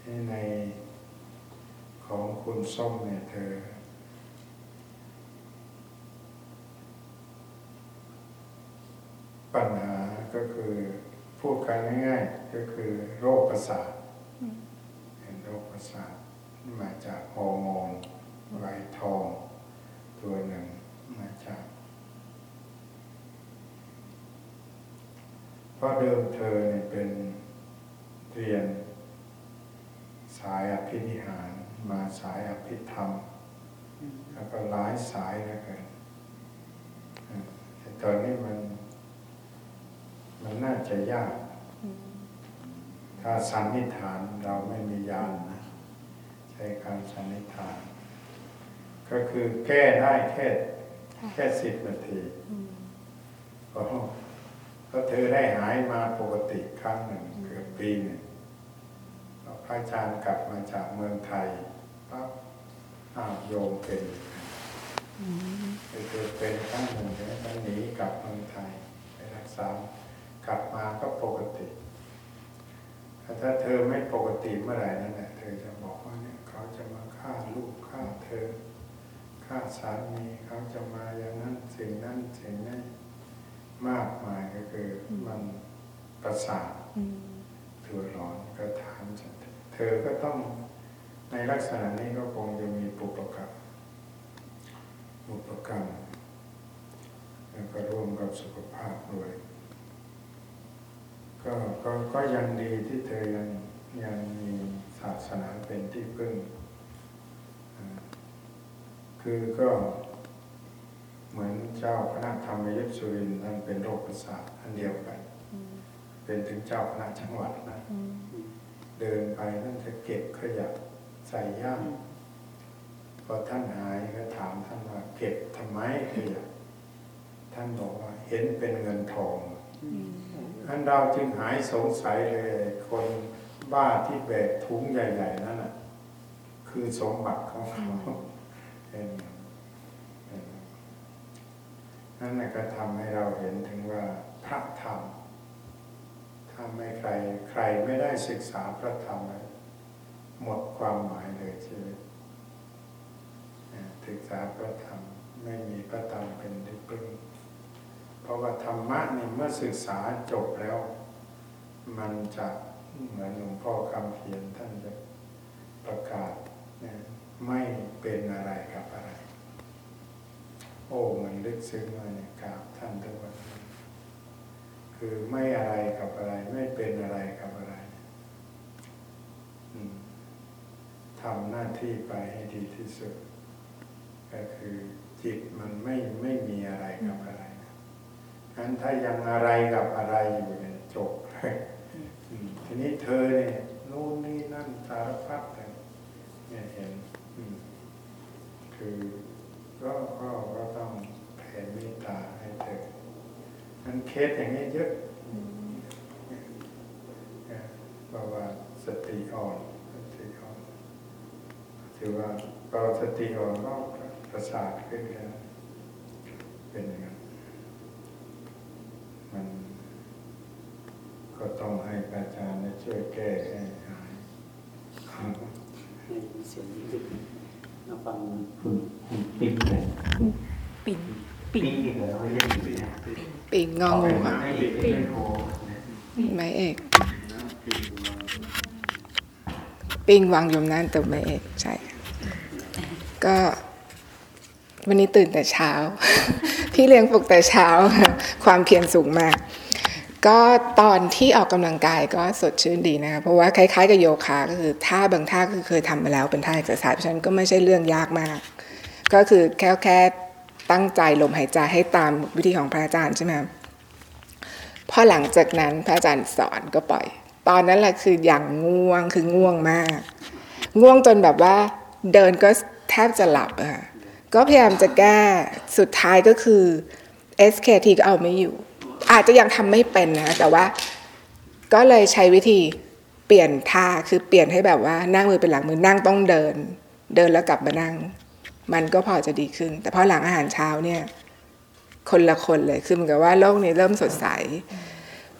ที่ในของคุณส้มเนี่ยเธอ ปัญหาก็คือพูดกันง่ายๆก็คือโรคประสาทเป็นโรคประสาทมาจากฮอร์โมนไวทอง ตัวหนึ่งมาจากเพราะเดิมเธอเนี่ยเป็นเรียน สายอภินิหาร มาสายอภิธรรม แล้วก็หลายสายแล้วกันแต่ตอนนี้มัน มันน่าจะยาก ถ้าสันนิษฐานเราไม่มียานนะใช้การสันนิษฐาน ก็คือแก้ได้แค่แค่สิบนาทีก็ก็เธอได้หายมาปกติครั้งหนึ่งเกือบปีหนึ่งพระอาจารย์กลับมาจากเมืองไทยปั๊บอ้าวโยมเป็นไปเกิดเป็นครั้งหนึ่งแล้วก็หนีกลับเมืองไทยไปรักษากลับมาก็ปกติแต่ถ้าเธอไม่ปกติเมื่อไหร่นั่นแหละเธอจะบอกว่าเนี่ยเขาจะมาฆ่าลูกฆ่าเธอ ฆ่าสามีเขาจะมาอย่างนั้นสิ่งนั้นสิ่งนี้มากมายก็คือมันประสาทตัวร้อนก็ถามฉันเธอก็ต้องในลักษณะนี้ก็คงจะมีปุปกรรมปุปกรรมแล้วก็ร่วมกับสุขภาพด้วยก็ก็ก็ยังดีที่เธอยังยังมีศาสนาเป็นที่พึ่ง คือก็เหมือนเจ้าคณะธรรมยุทธสุรินทร์ท่านเป็นโรคประสาทอันเดียวกัน เป็นถึงเจ้าคณะจังหวัดนะเดินไปท่านจะเก็บขยะใส่ย่ามพอท่านหายก็ถามท่านว่าเก็บทำไมขยะท่านบอกว่าเห็นเป็นเงินทองอันเราจึงหายสงสัยเลยคนบ้าที่แบกถุงใหญ่ ๆ นั่นน่ะ คือสมบัติของเขา เป็นเป็นนั่นน่ะก็ทำให้เราเห็นถึงว่าพระธรรมถ้าไม่ใครใครไม่ได้ศึกษาพระธรรมหมดความหมายเลยชีวิตอ่าศึกษาพระธรรมไม่มีพระธรรมเป็นที่พึ่งเพราะว่าธรรมะนี่เมื่อศึกษาจบแล้ว มันจะเหมือนหลวงพ่อคำเขียนท่านจะประกาศ ไม่เป็นอะไรกับอะไร โอ้มันลึกซึ้งมาเนี่ยกราบท่านทุกวันนี้คือไม่อะไรกับอะไร ไม่เป็นอะไรกับอะไรอืมทำหน้าที่ไปให้ดีที่สุด ก็คือจิตมันไม่ไม่มีอะไรกับอะไรงั้นถ้ายังอะไรกับอะไรอยู่เนี่ยจบเลยอืมทีนี้เธอเนี่ยนู่นนี่นั่นสารพัดเลยเนี่ยเห็นอืม คือก็ก็ก็ต้องแผ่เมตตาให้เธอนั้นเคสอย่างนี้เยอะเพราะว่าสติอ่อนสติอ่อนถือว่าพอสติอ่อนก็ประสาทขึ้นแล้วเป็นอย่างนั้นมันก็ต้องให้อาจารย์ช่วยแก้ให้หายให้เสียงขึ้ มาฟังคุณคุณปิ๊กเลยปิ่นปิ๊กอีกเหรอไม่ใช่ปิ๊กนะปีกงองูค่ะปิ๊กไม่โทรไม้เอกน้ำกินวางปิงวางอยมนั่นตัวไม้เอกใช่ ก็วันนี้ตื่นแต่เช้า พี่เลี้ยงปลุกแต่เช้า ความเพียรสูงมาก ก็ตอนที่ออกกำลังกายก็สดชื่นดีนะคะเพราะว่าคล้ายๆกับโยคะก็คือท่าบางท่าคือเคยทำมาแล้วเป็นท่าเอ็กซ์ไซส์เพราะฉะนั้นก็ไม่ใช่เรื่องยากมาก ก็คือแค่แค่ตั้งใจลมหายใจให้ตามวิธีของพระอาจารย์ใช่ไหมครับพอหลังจากนั้นพระอาจารย์สอนก็ปล่อย ตอนนั้นแหละคืออย่างง่วงคือง่วงมาก ง่วงจนแบบว่าเดินก็แทบจะหลับอะคะก็พยายามจะแก้สุดท้ายก็คือ SKT ก็เอาไม่อยู่ อาจจะยังทำไม่เป็นนะ แต่ว่าก็เลยใช้วิธีเปลี่ยนท่าคือเปลี่ยนให้แบบว่านั่งมือเป็นหลังมือนั่งต้องเดิน เดินแล้วกลับมานั่ง มันก็พอจะดีขึ้น แต่พอหลังอาหารเช้าเนี่ย คนละคนเลยคือเหมือนกับว่าโลกนี้เริ่มสดใส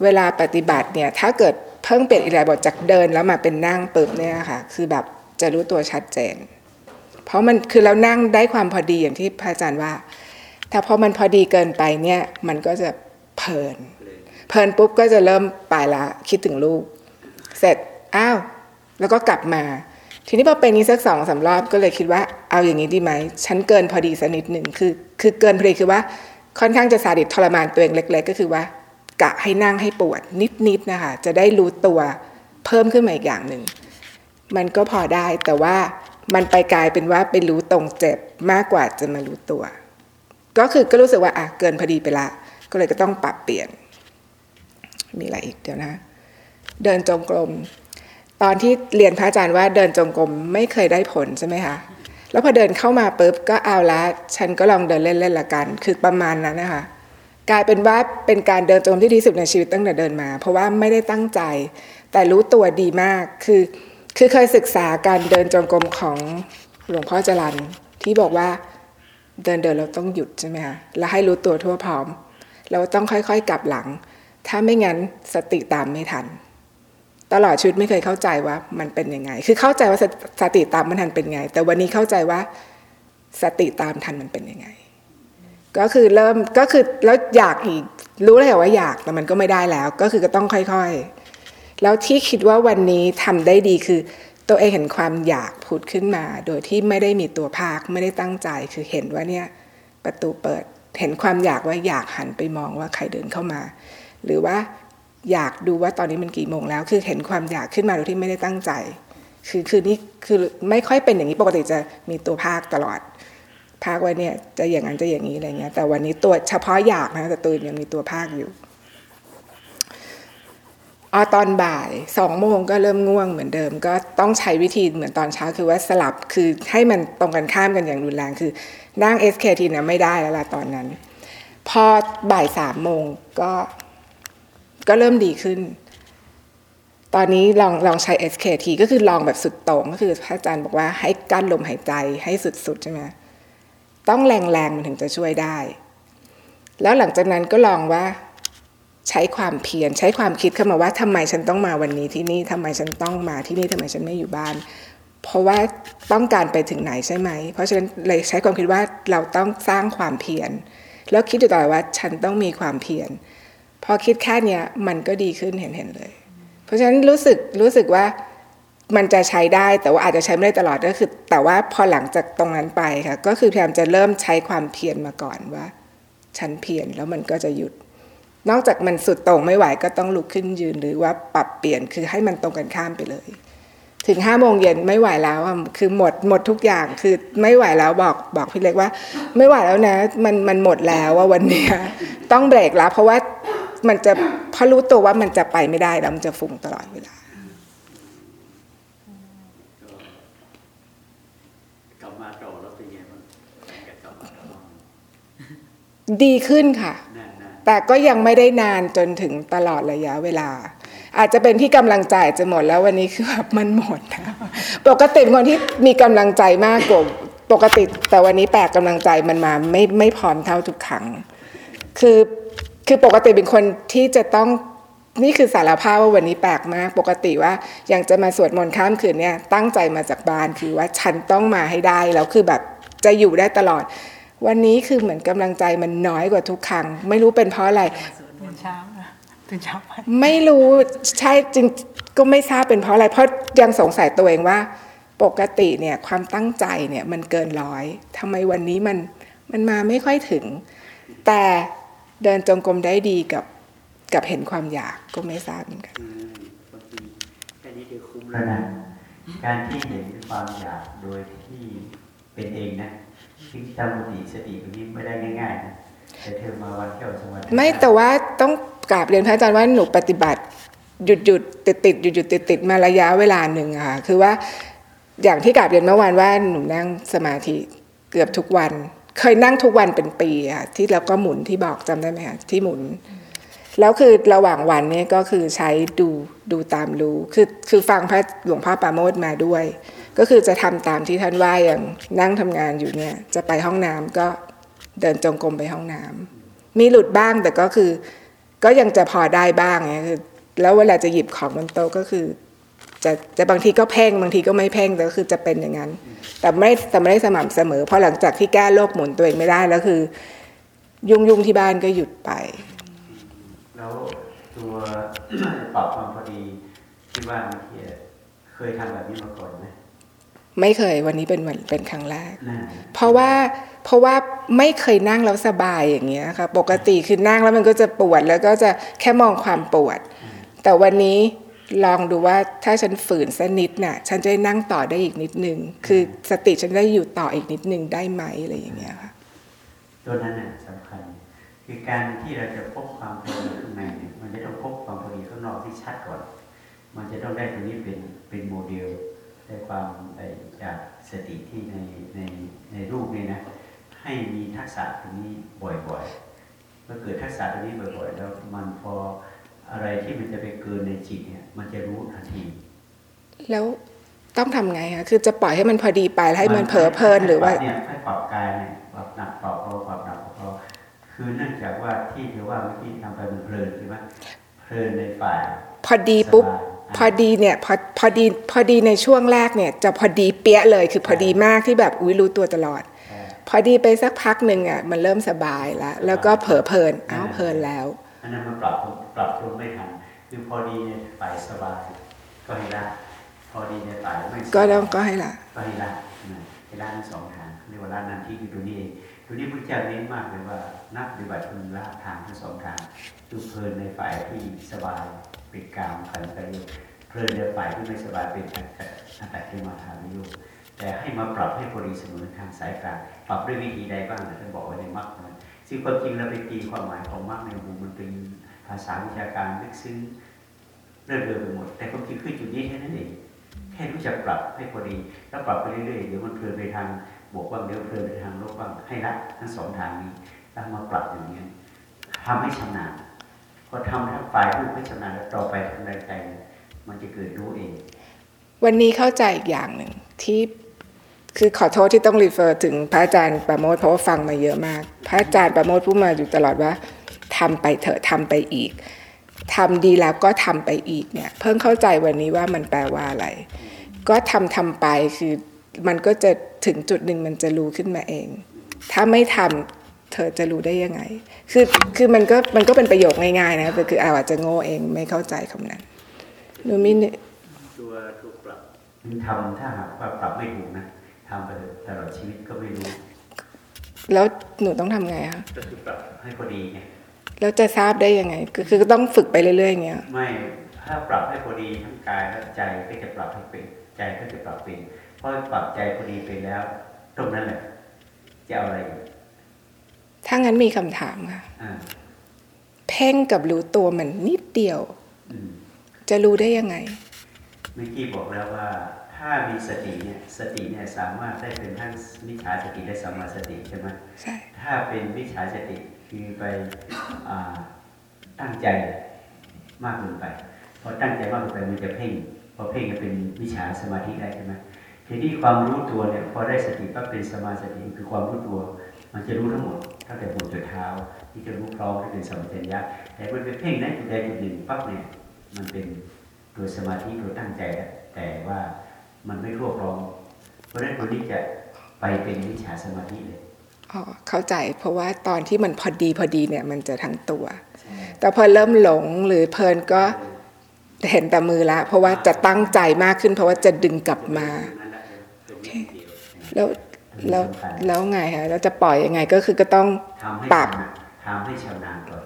เวลาปฏิบัติเนี่ย ถ้าเกิดเพิ่งเปลี่ยนอิริยาบถจากเดินแล้วมาเป็นนั่งปึ๊บเนี่ยค่ะ คือแบบจะรู้ตัวชัดเจน เพราะมันคือเรานั่งได้ความพอดีอย่างที่พระอาจารย์ว่าถ้าพอมันพอดีเกินไปเนี่ย มันก็จะ เพลิน เพลินปุ๊บก็จะเริ่มไปละคิดถึงลูก เสร็จอ้าวแล้วก็กลับมา ทีนี้พอเป็นนี้สักสองสารอบก็เลยคิดว่าเอาอย่างนี้ดีไหมฉันเกินพอดีสักนิดหนึ่งคือ คือเกินพอดีคือว่า ค่อนข้างจะสาดิตทรมานตัวเองเล็ก ๆ ก็คือว่ากะให้นั่งให้ปวดนิดๆนะคะจะได้รู้ตัวเพิ่มขึ้นมาอีกอย่างหนึ่งมันก็พอได้แต่ว่ามันไปกลายเป็นว่าไปรู้ตรงเจ็บมากกว่าจะมารู้ตัว ก็คือก็รู้สึกว่าอะเกินพอดีไปละ ก็เลยก็ต้องปรับเปลี่ยน มีอะไรอีกเดี๋ยวนะ เดินจงกรม ตอนที่เรียนพระอาจารย์ว่าเดินจงกรมไม่เคยได้ผลใช่ไหมคะแล้วพอเดินเข้ามาปุ๊บก็เอาละฉันก็ลองเดินเล่นๆละกัน คือประมาณนั้นนะคะกลายเป็นว่าเป็นการเดินจงกรมที่ดีสุดในชีวิตตั้งแต่เดินมา เพราะว่าไม่ได้ตั้งใจ แต่รู้ตัวดีมากคือ คือเคยศึกษาการเดินจงกรมของหลวงพ่อจรันที่บอกว่าเดินเดินเราต้องหยุดใช่ไหมคะแล้วให้รู้ตัวทั่วพร้อม เราต้องค่อยๆกลับหลัง ถ้าไม่งั้นสติตามไม่ทัน ตลอดชีวิตไม่เคยเข้าใจว่ามันเป็นยังไง คือเข้าใจว่าสสติตามมันทันเป็นไง แต่วันนี้เข้าใจว่าสติตามทันมันเป็นยังไง ก็คือเริ่มก็คือแล้วอยากอีกรู้เลยว่าอยากแต่มันก็ไม่ได้แล้ว ก็คือก็ต้องค่อยๆ แล้วที่คิดว่าวันนี้ทำได้ดีคือ ตัวเองเห็นความอยากผุดขึ้นมา โดยที่ไม่ได้มีตัวภาคไม่ได้ตั้งใจคือเห็นว่าเนี่ยประตูเปิด เห็นความอยากว่าอยากหันไปมองว่าใครเดินเข้ามา หรือว่าอยากดูว่าตอนนี้มันกี่โมงแล้ว คือเห็นความอยากขึ้นมาโดยที่ไม่ได้ตั้งใจ คือคือนี่คือไม่ค่อยเป็นอย่างนี้ปกติจะมีตัวภาคตลอด ภาคไว้เนี่ยจะอย่างนั้นจะอย่างนี้อะไรเงี้ยแต่วันนี้ตัวเฉพาะอยากนะแต่ตัวอื่นยังมีตัวภาคอยู่ อ๋อตอนบ่ายสองโมงก็เริ่มง่วงเหมือนเดิม ก็ต้องใช้วิธีเหมือนตอนเช้าคือว่าสลับคือให้มันตรงกันข้ามกันอย่างรุนแรงคือนั่ง SKT เนี่ยไม่ได้แล้วล่ะตอนนั้น พอบ่ายสามโมงก็ก็เริ่มดีขึ้น ตอนนี้ลองลองใช้ SKT ก็คือลองแบบสุดโต่งก็คือพระอาจารย์บอกว่าให้กั้นลมหายใจให้สุดๆใช่ไหมต้องแรงๆมันถึงจะช่วยได้ แล้วหลังจากนั้นก็ลองว่า ใช้ความเพียรใช้ความคิดเข้ามาว่าทำไมฉันต้องมาวันนี้ที่นี่ทำไมฉันต้องมาที่นี่ทำไมฉันไม่อยู่บ้าน เพราะว่าต้องการไปถึงไหนใช่ไหม เพราะฉะนั้นเลยใช้ความคิดว่าเราต้องสร้างความเพียรแล้วคิดอยู่ตลอดว่าฉันต้องมีความเพียรพอคิดแค่เนี้ยมันก็ดีขึ้นเห็นเห็นเลย เพราะฉะนั้นรู้สึกรู้สึกว่ามันจะใช้ได้แต่ว่าอาจจะใช้ไม่ได้ตลอดก็คือ แต่ว่าพอหลังจากตรงนั้นไปค่ะก็คือพยายามจะเริ่มใช้ความเพียรมาก่อนว่า ฉันเพียรแล้วมันก็จะหยุด นอกจากมันสุดโต่งไม่ไหวก็ต้องลุกขึ้นยืนหรือว่าปรับเปลี่ยนคือให้มันตรงกันข้ามไปเลย ถึงห้าโมงเย็นไม่ไหวแล้วอะคือหมดหมดทุกอย่างคือไม่ไหวแล้วบอกบอกพี่เล็กว่า ไม่ไหวแล้วนะ มันมันหมดแล้วว่าวันเนี้ยต้องเบรกแล้ว เพราะว่ามันจะพอรู้ตัวว่ามันจะไปไม่ได้แล้วมันจะฟุ้งตลอดเวลากลับมาต่อแล้วเป็นไงบ้างหลังจากกลับมาต่อดีขึ้นค่ะนานนาน แต่ก็ยังไม่ได้นานจนถึงตลอดระยะเวลา อาจจะเป็นที่กำลังใจจะหมดแล้ววันนี้คือแบบมันหมดนะปกติคนที่มีกำลังใจมากกว่าปกติ แต่วันนี้แปลกกำลังใจมันมาไม่ไม่พร้อมเท่าทุกครั้งคือคือปกติเป็นคนที่จะต้องนี่คือสารภาพว่าวันนี้แปลกมาก ปกติว่ายังจะมาสวดมนต์ข้ามคืนเนี่ยตั้งใจมาจากบ้านคือว่าฉันต้องมาให้ได้แล้วคือแบบจะอยู่ได้ตลอด วันนี้คือเหมือนกำลังใจมันน้อยกว่าทุกครั้ง ไม่รู้เป็นเพราะอะไรตื่นเช้านะตื่นเช้าไปไม่รู้ใช่จริงก็ไม่ทราบเป็นเพราะอะไร เพราะยังสงสัยตัวเองว่า ปกติเนี่ยความตั้งใจเนี่ยมันเกินร้อยทำไมวันนี้มันมันมาไม่ค่อยถึง แต่เดินจงกรมได้ดีกับกับเห็นความอยากก็ไม่ทราบเหมือนกันอืมบางทีแค่นี้เดียวคุ้มแล้วนะการที่เห็นความอยากโดยที่เป็นเองนะ ซึ่งจำสติสติตรงนี้ไม่ได้ง่ายๆนะแต่เธอมาวันเที่ยวสมาธิไม่แต่ว่าต้องกราบเรียนพระอาจารย์ว่าหนูปฏิบัติหยุดหยุดติดติดหยุดหยุดติดติดมาระยะเวลาหนึ่งค่ะคือว่าอย่างที่กราบเรียนเมื่อวานว่าหนูนั่งสมาธิเกือบทุกวัน เคยนั่งทุกวันเป็นปีอะที่แล้วก็หมุนที่บอกจำได้ไหมคะที่หมุน แล้วคือระหว่างวันนี่ยก็คือใช้ดูดูตามรู้คือคือฟังพระหลวงพ่อปาโมทมาด้วย ก็คือจะทำตามที่ท่านว่าอย่างนั่งทำงานอยู่เนี่ยจะไปห้องน้ำก็เดินจงกรมไปห้องน้ำมีหลุดบ้างแต่ก็คือ ก็ยังจะพอได้บ้างไงคือแล้วเวลาจะหยิบของบนโต๊ะก็คือจะจะบางทีก็เพ่งบางทีก็ไม่เพ่งแต่ก็คือจะเป็นอย่างนั้น แต่ไม่แต่ไม่ได้สม่ำเสมอเพราะหลังจากที่แก้โรคหมุนตัวเองไม่ได้แล้วคือ ยุ่งยุ่งที่บ้านก็หยุดไป แล้วตัวปรับความพอดีที่ว่าเมื่เคยทำแบบนี้มาก่อนไหม ไม่เคยวันนี้เป็นวันเป็นครั้งแรกน่าเพราะว่าเพราะว่าไม่เคยนั่งแล้วสบายอย่างเงี้ยค่ะปกติคือนั่งแล้วมันก็จะปวดแล้วก็จะแค่มองความปวด แต่วันนี้ลองดูว่าถ้าฉันฝืนสักนิดน่ะฉันจะได้นั่งต่อได้อีกนิดนึง คือสติฉันได้อยู่ต่ออีกนิดนึงได้ไหมอะไรอย่างเงี้ยค่ะตัวนั้นน่ะสำคัญ คือการที่เราจะพบความพอดีข้างในเนี่ยมันจะต้องพบความพอดีข้างนอกที่ชัดก่อน มันจะต้องได้ตรงนี้เป็นเป็นโมเดล ได้ความไอ้จากสติที่ในในในรูปเนี่ยนะให้มีทักษะตรงนี้บ่อยๆเมื่อเกิดทักษะตรงนี้บ่อย ๆ แล้วมันพออะไรที่มันจะไปเกินในจิตเนี่ยมันจะรู้ทันที แล้วต้องทำไงคะคือจะปล่อยให้มันพอดีไปแล้วให้มันเผลอเพลินหรือว่าเนี่ยให้ปรับกายเนี่ยปรับหนักปรับเบาปรับหนักปรับเบาคือเนื่องจากว่าที่เธอว่าเมื่อกี้ทำไปมันเพลินใช่ไหมเพลินในฝ่าย พอดีปุ๊บสบาย พอดีเนี่ยพอพอดีพอดีในช่วงแรกเนี่ย จะพอดีเปี้ยเลยคือพอดีมากที่แบบอุ้ยรู้ตัวตลอดเอ่อพอดีไปสักพักหนึ่งอะมันเริ่มสบายแล้ว แล้วก็เผลอเพลินอ้าวเพลินแล้วอันนั้นมันปรับปรับตัวไม่ทันคือพอดีในฝ่ายสบายก็ให้ละพอดีในฝ่ายไม่สบายก็ต้องก็ให้ละก็ให้ละนะให้ละทั้งสองทางเรียกว่าละนันที่คือตัวนี้เองตัวนี้พระเจ้าเน้นมากเลยว่านักปฏิบัติคุณละทางทั้งสองทางคือเพลินในฝ่ายที่สบาย เป็นกางขันไปเพลินในฝ่ายที่ไม่สบายเป็นอัตตะอัตตะที่มาทางนิยคแต่ให้มาปรับให้พอดีเสมอทางสายกลางปรับด้วยวิธีใดบ้างท่านบอกไว้ในมรรคนะซึ่งความจริงเราไปตีความหมายของมรรคในมุมมันเป็นภาษาวิชาการลึกซึ้งเรื่อยๆไปหมด แต่ความจริงคือจุดนี้แค่นั้นเองแค่รู้จักปรับให้พอดีแล้วปรับไปเรื่อยๆเดี๋ยวมันเพลินไปทางบวกบ้างเดี๋ยวเพลินไปทางลบบ้างให้ละทั้งสองทางนี้แล้วมาปรับอย่างนี้ยทำให้ชำนาญ พอทำทั้งฝ่ายรูปให้ชำนาญแล้วต่อไปทางใดใจมันจะเกิดรู้เอง วันนี้เข้าใจอีกอย่างหนึ่งที่คือขอโทษที่ต้องรีเฟอร์ถึงพระอาจารย์ประโมทเพราะว่าฟังมาเยอะมาก พระอาจารย์ประโมทพูดมาอยู่ตลอดว่าทำไปเถอะทำไปอีกทำดีแล้วก็ทำไปอีกเนี่ย เพิ่งเข้าใจวันนี้ว่ามันแปลว่าอะไร ก็ทำทำไปคือมันก็จะถึงจุดหนึ่งมันจะรู้ขึ้นมาเอง ถ้าไม่ทำ เธอจะรู้ได้ยังไง คือคือมันก็มันก็เป็นประโยคง่ายๆนะแต่คืออาจจะโง่เองไม่เข้าใจคำนั้นหนูมินตัวถูกปรับมันทำถ้าหากว่าปรับไม่ถูกนะทำไปตลอดชีวิตก็ไม่รู้ แล้วหนูต้องทำไงคะก็คือปรับให้พอดีไงแล้วจะทราบได้ยังไง คือคือต้องฝึกไปเรื่อยๆอย่างเงี้ยไม่ถ้าปรับให้พอดีทั้งกายและใจก็จะปรับให้เป็นใจก็จะปรับเป็นเพราะปรับใจพอดีเป็นแล้ว ตรงนั้นแหละจะเอาอะไรอีก ถ้างั้นมีคำถามค่ะอ่าเพ่งกับรู้ตัวมันนิดเดียวอืมจะรู้ได้ยังไง เมื่อกี้บอกแล้วว่า ถ้ามีสติเนี่ยสติเนี่ยสามารถได้เป็นทั้งมิจฉาสติและสัมมาสติใช่ไหมใช่ถ้าเป็นมิจฉาสติคือไปอ่าตั้งใจมากเกินไปพอตั้งใจมากเกินไปมันจะเพ่งพอเพ่งก็เป็นมิจฉาสมาธิได้ใช่ไหมทีนี้ความรู้ตัวเนี่ยพอได้สติก็เป็นสมาสติคือความรู้ตัว มันจะรู้ทั้งหมด ตั้งแต่หัวจนเท้าที่จะรู้พร้อมที่เป็นสมัญญะแต่มันเป็นเพ่งนั้นจุดใดจุดหนึ่งปั๊บเนี่ยมันเป็นโดยสมาธิโดยตั้งใจอะแต่ว่ามันไม่ทั่วพร้อมเพราะฉะนั้นคนนี้จะไปเป็นวิชาสมาธิเลยอ๋อเข้าใจเพราะว่าตอนที่มันพอดีพอดีเนี่ยมันจะทั้งตัว แต่พอเริ่มหลงหรือเพลินก็เห็นแต่มือละเพราะว่าจะตั้งใจมากขึ้น เพราะว่าจะดึงกลับมาแล้ว แล้วแล้วไงฮะแล้วจะปล่อยยังไงก็คือก็ต้องทำให้ปรับชำนาญทำให้ชำนาญก่อน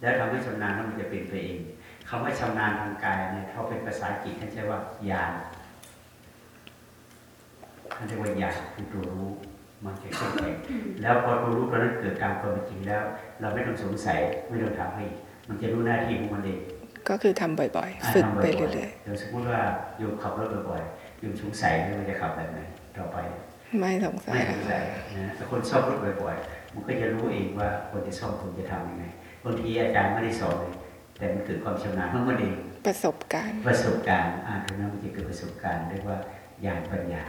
แล้วทำให้ชำนาญแล้วมันจะเป็นไปเองคำว่าชำนาญทางกายเนี่ยเขาเป็นภาษาอังกฤษท่านใช้ว่ายานท่านเรียกว่ายานคือตัวรู้มันจะเข้มแข็งแล้วพอตัวรู้ตัวนั้นเกิดตามความเป็นจริงแล้ว เราไม่ต้องสงสัยไม่ต้องทำให้มันจะรู้หน้าที่ของมันเองก็คือทำบ่อยๆ ฝึกไปเรื่อยๆเดี๋ยวสมมติว่าโยมขับรถบ่อยๆโยมสงสัยว่ามันจะขับแบบไหนต่อไปๆ ไม่สงสัยไม่สงสัยนะแต่คนซ่อมรถบ่อยๆ มันก็จะรู้เองว่าคนจะซ่อมควรจะทำยังไงบางทีอาจารย์ไม่ได้สอนเลยแต่มันเกิดความชำนาญของมันเองประสบการณ์ ประสบการณ์อ่านตรงนั้นมันจะเกิดประสบการณ์เรียกว่าญาณปัญญา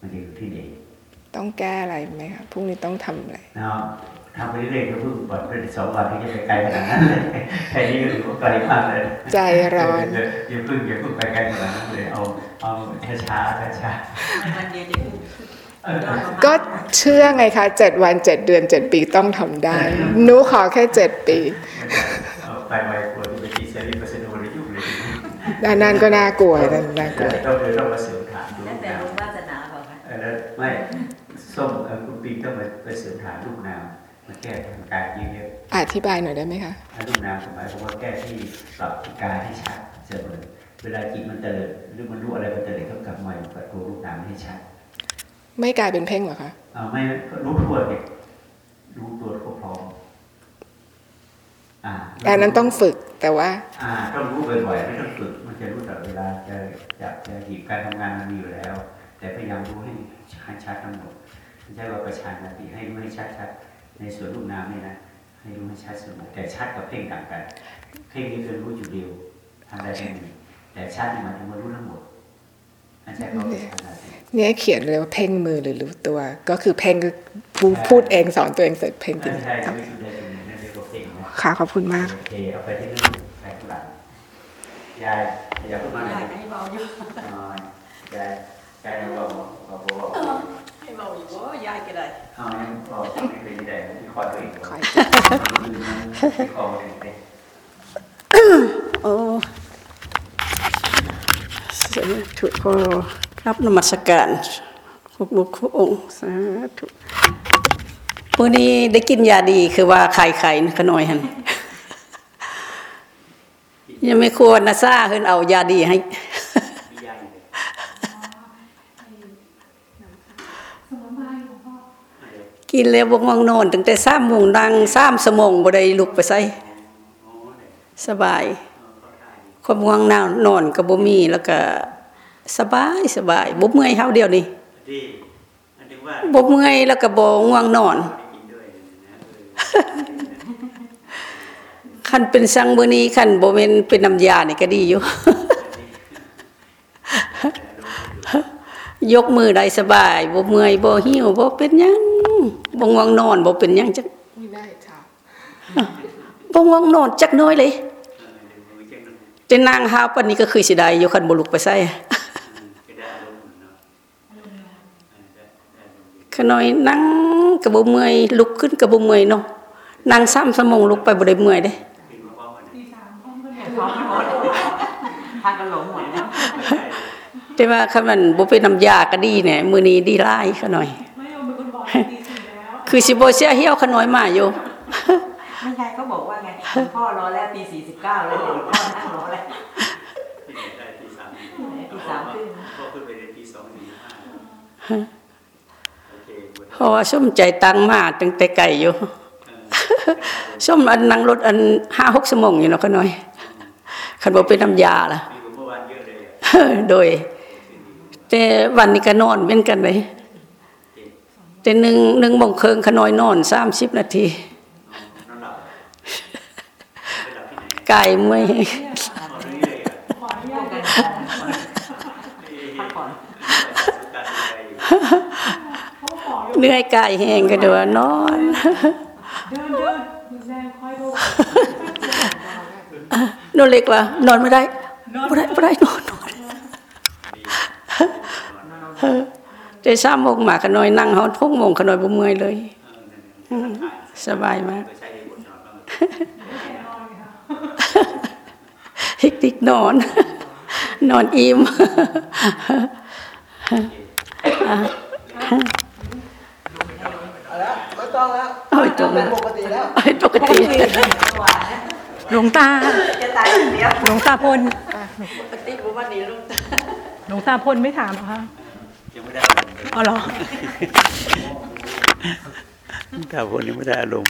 มันจะอยู่ที่เด็กต้องแก้อะไรไหมคะพรุ่งนี้ต้องทำอะไรเนาะ ทำไปเรื่อยๆก็เพิ่งบอดเป็นสองวันที่จะไปไกลขนาดนั้นเลยแค่นี้ก็ถือว่าไกลมากเลยใจร้อนอย่าเพิ่งอย่าเพิ่งไปไกลขนาดนั้นเลยเอาเอาช้าๆช้าวันเดียวจะขึ้นก็เชื่อไงคะเจ็ดวันเจ็ดเดือนเจ็ดปีต้องทำได้หนูขอแค่เจ็ดปีๆเอาไปไวกว่าที่ไปทีเซรีประสิทธิ์โนริยุเลยด้านนั้นก็น่ากลัวนั่นน่ากลัวต้องเลยต้องมาเสริมฐานดูแล้วแต่นามบุญวาสนาเปล่าคะเออแล้วไม่ส้มเออคุณปีต้องมาไปเสริมฐานลูกนาม มาแก้ทางกายเยอะอธิบายหน่อยได้ไหมคะๆถ้าลูกนามหมายความว่าแก้ที่ปรับกายให้ชัดเสมอเวลาจิตมันเตลิดหรือมันรู้อะไรมันเตลิดต้องกลับมาอยู่กับตัวลูกนามให้ชัดไม่กลายเป็นเพ่งเหรอคะเอาไม่ก็รู้ทั่วเนี่ยรู้ตัวทั่วพร้อมอ่าแต่นั้นต้องฝึกแต่ว่า อ่าต้องรู้บ่อยๆไม่ต้องฝึกมันจะรู้ตลอดเวลาจะจะจะหยิบการทำงานมันมีอยู่แล้ว แต่พยายามรู้ให้ให้ชัดทั้งหมดไม่ใช่ว่าประชานาติให้รู้ให้ชัดๆ ในส่วนรูปนามนี่นะให้รู้ให้ชัดเสมอแต่ชัดกับเพ่งต่างกันเพ่งนี่คือรู้จุดเดียวทำได้แค่นี้แต่ชัดนี่หมายถึงว่ารู้ทั้งหมดนั่นใช่เขาประชานาติเนี่ยเขียนเลยว่าเพ่งมือหรือรู้ตัว ก็คือเพ่งพูพูดเองสอนตัวเองเสร็จเพ่งจริงใช่ไม่จุดใดจุดหนึ่งนั่นเรียกว่าเพ่งนะค่ะขอบคุณมากโอเคเอาไปที่นู่นไปข้างหลังยายยายพูดมาหน่อยให้เบาอยู่อ๋อยายยายยังบอกบอกบอกให้เบา อยู่ว่ายายก็ได้เอายังบอกไม่เป็นไรที่คอตัวเองขอที่คอตัวเองโอ้สาธุขอรับนมัสการทุกลูกทุกองค์สาธุวันนี้ได้กินยาดีคือว่าไข่ไข่ขน่อยหันยังไม่ควรนะซ่าเพิ่นเอายาดีให้ มียายอยู่เลย กินแล้วบง่วงนอนตั้งแต่สามโมงดังสามสมองบ่ได้ลุกไปใส่สบาย ความง่วงนอนนอนก็บ่มีแล้วก็สบายสบายบ่เมื่อยเฮาเดียวนี่บ่เมื่อยแล้วก็บ่ง่วงนอนคันเป็นสังมื้อนี้คันบ่แม่นเป็นน้ำยานี่ก็ดีอยู่ ยกมือได้สบายบ่เมื่อยบ่หิวบ่เป็นหยังบ่ง่วงนอนบ่เป็นหยังจักไม่ได้ค่ะบ่ง่วงนอนจักน้อยเลยมือเจ้าหนุ่มแต่นางหาปานนี้ก็คือสิได้อยู่คันบ่ลุกไปใส่ก็ได้อารมณ์เนาะขน้อยนั่งก็บ่เมื่อยลุกขึ้นก็บ่เมื่อยเนาะนั่ง3ชั่วโมงลุกไปบ่ได้เมื่อยเด้กินมาพร้อมกันทางกันหลงหมด แล้วแต่ว่าคันมันบ่เป็นน้ำยาก็ดีแหน่มื้อนี้ดีหลายขน้อยคือสิบ่เสียเหี่ยวขน้อยมาอยู่ไม่ใช่เขาบอกว่าไงคุณพ่อรอแล้วปีสี่สิบเก้าแล้วเดี๋ยวพ่อนั่งรอแล้วได้ที่สามที่สามครึ่งพอขึ้นไปในที่สองสี่ห้าโอเคเพราะว่าสมใจตังมาตั้งแต่ไกลอยู่สมอันนั่งรถอัน5-6ชั่วโมงอยู่เนาะขน้อยคันบ่เป็นน้ำยาล่ะมีเมื่อวานเยอะเลยโดย แต่วันนี้ก็นอนเป็นกันเลยแต่หนึ่งหนึ่งโมงครึ่งขน้อยนอน30นาทีนอนหลับไปหลับที่ไหนกายเมื่อยนอนที่นี่เลยอะพวกกันพักผ่อนการอะไม่เหนื่อยกายแห้งก็เดี๋ยวนอนนอนเล็กว่านอนไม่ได้ไม่ได้ไม่ได้นอน นอนแต่สามโมงมาขน้อยนั่งเฮาทุกโมงขน้อยบ่เมื่อยเลยสบายมากฮิกติกนอน นอนอิ่มไม่ต้องแล้วโอ้ยจบเป็แล้นวปกติแล้วปกติหลวงตาหลวงตาพลปกติบ่ว่านี่ลูก หลวงตาพลไม่ถามเหรอคะยังไม่ได้อ๋อเหรอถ้าคนนี้ไม่ได้อารมณ์